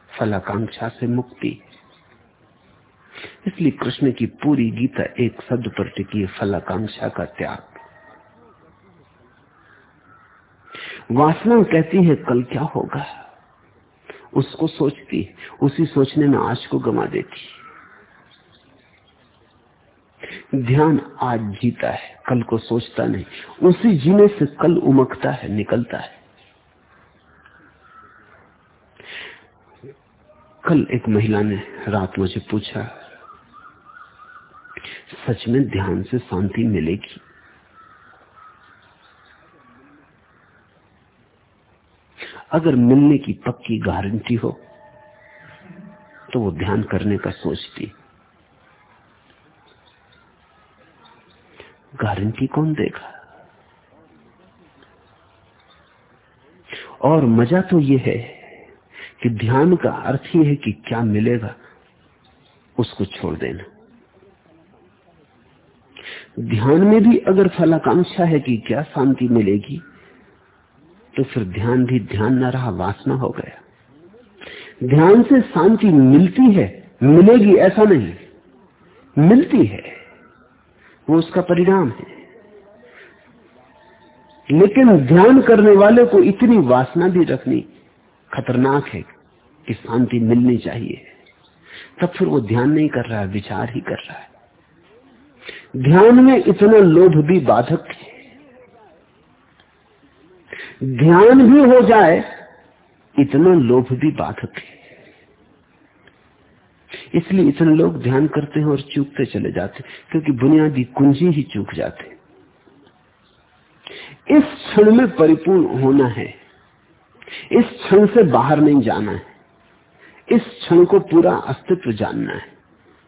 फलाकांक्षा से मुक्ति इसलिए कृष्ण की पूरी गीता एक शब्द पर टिकी फलाकांक्षा का त्याग। वासना कहती है, कल क्या होगा? उसको सोचती, उसी सोचने में आज को गमा देती। ध्यान आज जीता है, कल को सोचता नहीं। उसी जीने से कल उमकता है, निकलता है। कल एक महिला ने रात मुझे पूछा, सच में ध्यान से शांति मिलेगी? अगर मिलने की पक्की गारंटी हो तो वो ध्यान करने का सोचती। गारंटी कौन देगा? और मज़ा तो ये है कि ध्यान का अर्थ ही है कि क्या मिलेगा, उसको छोड़ देना। ध्यान में भी अगर फलाकांक्षा है कि क्या शांति मिलेगी तो फिर ध्यान भी ध्यान न रहा, वासना हो गया। ध्यान से शांति मिलती है, मिलेगी ऐसा नहीं। मिलती है, वो उसका परिणाम है। लेकिन ध्यान करने वाले को इतनी वासना भी रखनी खतरनाक है कि शांति मिलनी चाहिए। तब फिर वो ध्यान नहीं कर रहा है, विचार ही कर रहा है। ध्यान में इतना लोभ भी बाधक है। ध्यान भी हो जाए, इतना लोभ भी बाधक है। इसलिए इतने लोग ध्यान करते हैं और चूकते चले जाते क्योंकि बुनियादी कुंजी ही चूक जाते इस क्षण में परिपूर्ण होना है। इस क्षण से बाहर नहीं जाना है। इस क्षण को पूरा अस्तित्व जानना है।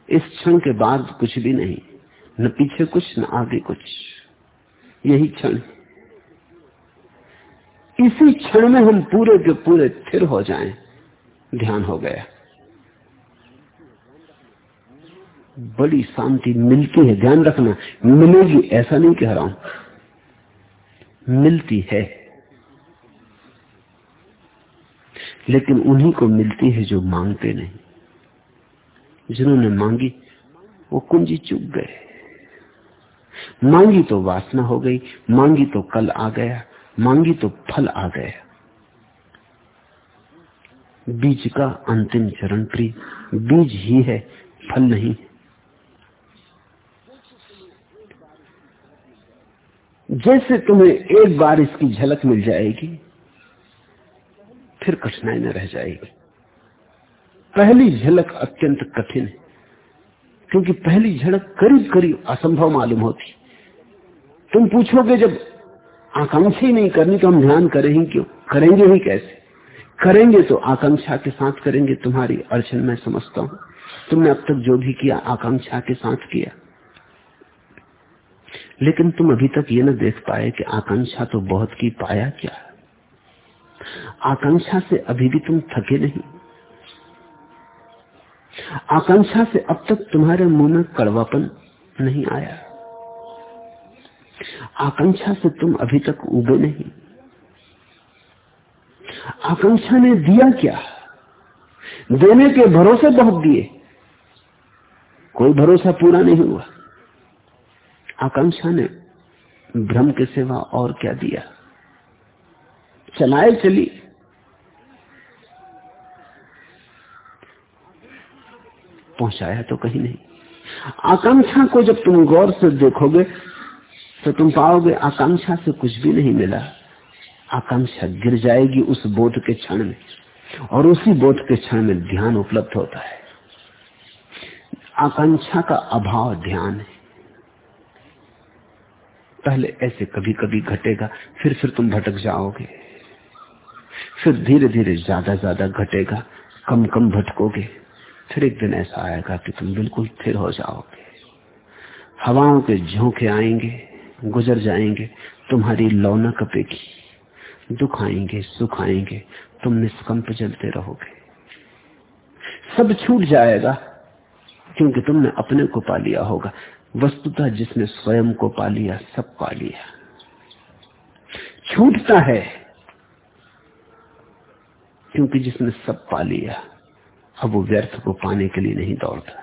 इस क्षण के बाद कुछ भी नहीं, न पीछे कुछ, न आगे कुछ। यही क्षण इसी क्षण में हम पूरे के पूरे स्थिर हो जाएँ। ध्यान हो गया। बड़ी शांति मिलती है, ध्यान रखना। मिलेगी, ऐसा नहीं कह रहा हूँ। मिलती है। लेकिन उन्हीं को मिलती है जो मांगते नहीं। जिन्होंने मांगी, वो कुंजी चुप गए। मांगी तो वासना हो गई, मांगी तो कल आ गया। मांगी तो फल आ गया बीज का अंतिम चरण प्रिय, बीज ही है, फल नहीं जैसे तुम्हें एक बार इसकी झलक मिल जाएगी, फिर कठिनाई न रह जाएगी। पहली झलक अत्यंत कठिन है, क्योंकि पहली झलक करीब करीब असंभव मालूम होती। तुम पूछोगे जब आकांक्षा ही नहीं करनी तो हम ध्यान करें क्यों? करेंगे ही कैसे? करेंगे तो आकांक्षा के साथ करेंगे तुम्हारी अड़चन मैं समझता हूँ। तुमने अब तक जो भी किया, आकांक्षा के साथ किया। लेकिन तुम अभी तक ये न देख पाए कि आकांक्षा तो बहुत की पाया क्या आकांक्षा से अभी भी तुम थके नहीं। आकांक्षा से अब तक तुम्हारे मुँह में कड़वापन नहीं आया। आकांक्षा से तुम अभी तक उबे नहीं। आकांक्षा ने दिया क्या? देने के भरोसे बहुत दिए। कोई भरोसा पूरा नहीं हुआ। आकांक्षा ने भ्रम के सिवा और क्या दिया? चलाए चली। पहुँचाया तो कहीं नहीं। आकांक्षा को जब तुम गौर से देखोगे तो तुम पाओगे आकांक्षा से कुछ भी नहीं मिला। आकांक्षा गिर जाएगी उस बोध के क्षण में, और उसी बोध के क्षण में ध्यान उपलब्ध होता है। आकांक्षा का अभाव ध्यान है। पहले ऐसे कभी कभी घटेगा, फिर फिर तुम भटक जाओगे। फिर धीरे धीरे ज़्यादा ज़्यादा घटेगा कम कम भटकोगे। फिर एक दिन ऐसा आएगा कि तुम बिल्कुल स्थिर हो जाओगे। हवाओं के झोंके आएँगे। गुजर जाएँगे, तुम्हारी लौना कपेगी दुख आएँगे, सुख आएँगे, तुम निष्कंप जलते रहोगे। सब छूट जाएगा, क्योंकि तुमने अपने को पा लिया होगा। वस्तुतः जिसने स्वयं को पा लिया, सब पा लिया। छूटता है, क्योंकि जिसने सब पा लिया, अब वो व्यर्थ को पाने के लिए नहीं दौड़ता।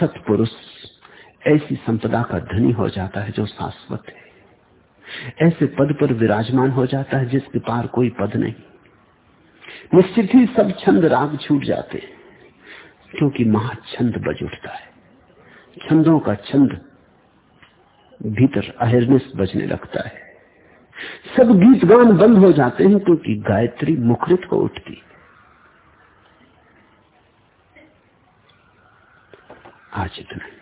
सतपुरुष ऐसी संपदा का धनी हो जाता है जो शाश्वत है। ऐसे पद पर विराजमान हो जाता है जिसके पार कोई पद नहीं। निश्चित ही सब छंद राग छूट जाते हैं, क्योंकि महाछंद बज उठता है। छंदों का छंद भीतर अहिर्निश बजने लगता है। सब गीत गान बंद हो जाते हैं, क्योंकि गायत्री मुखरित हो उठती आज इतना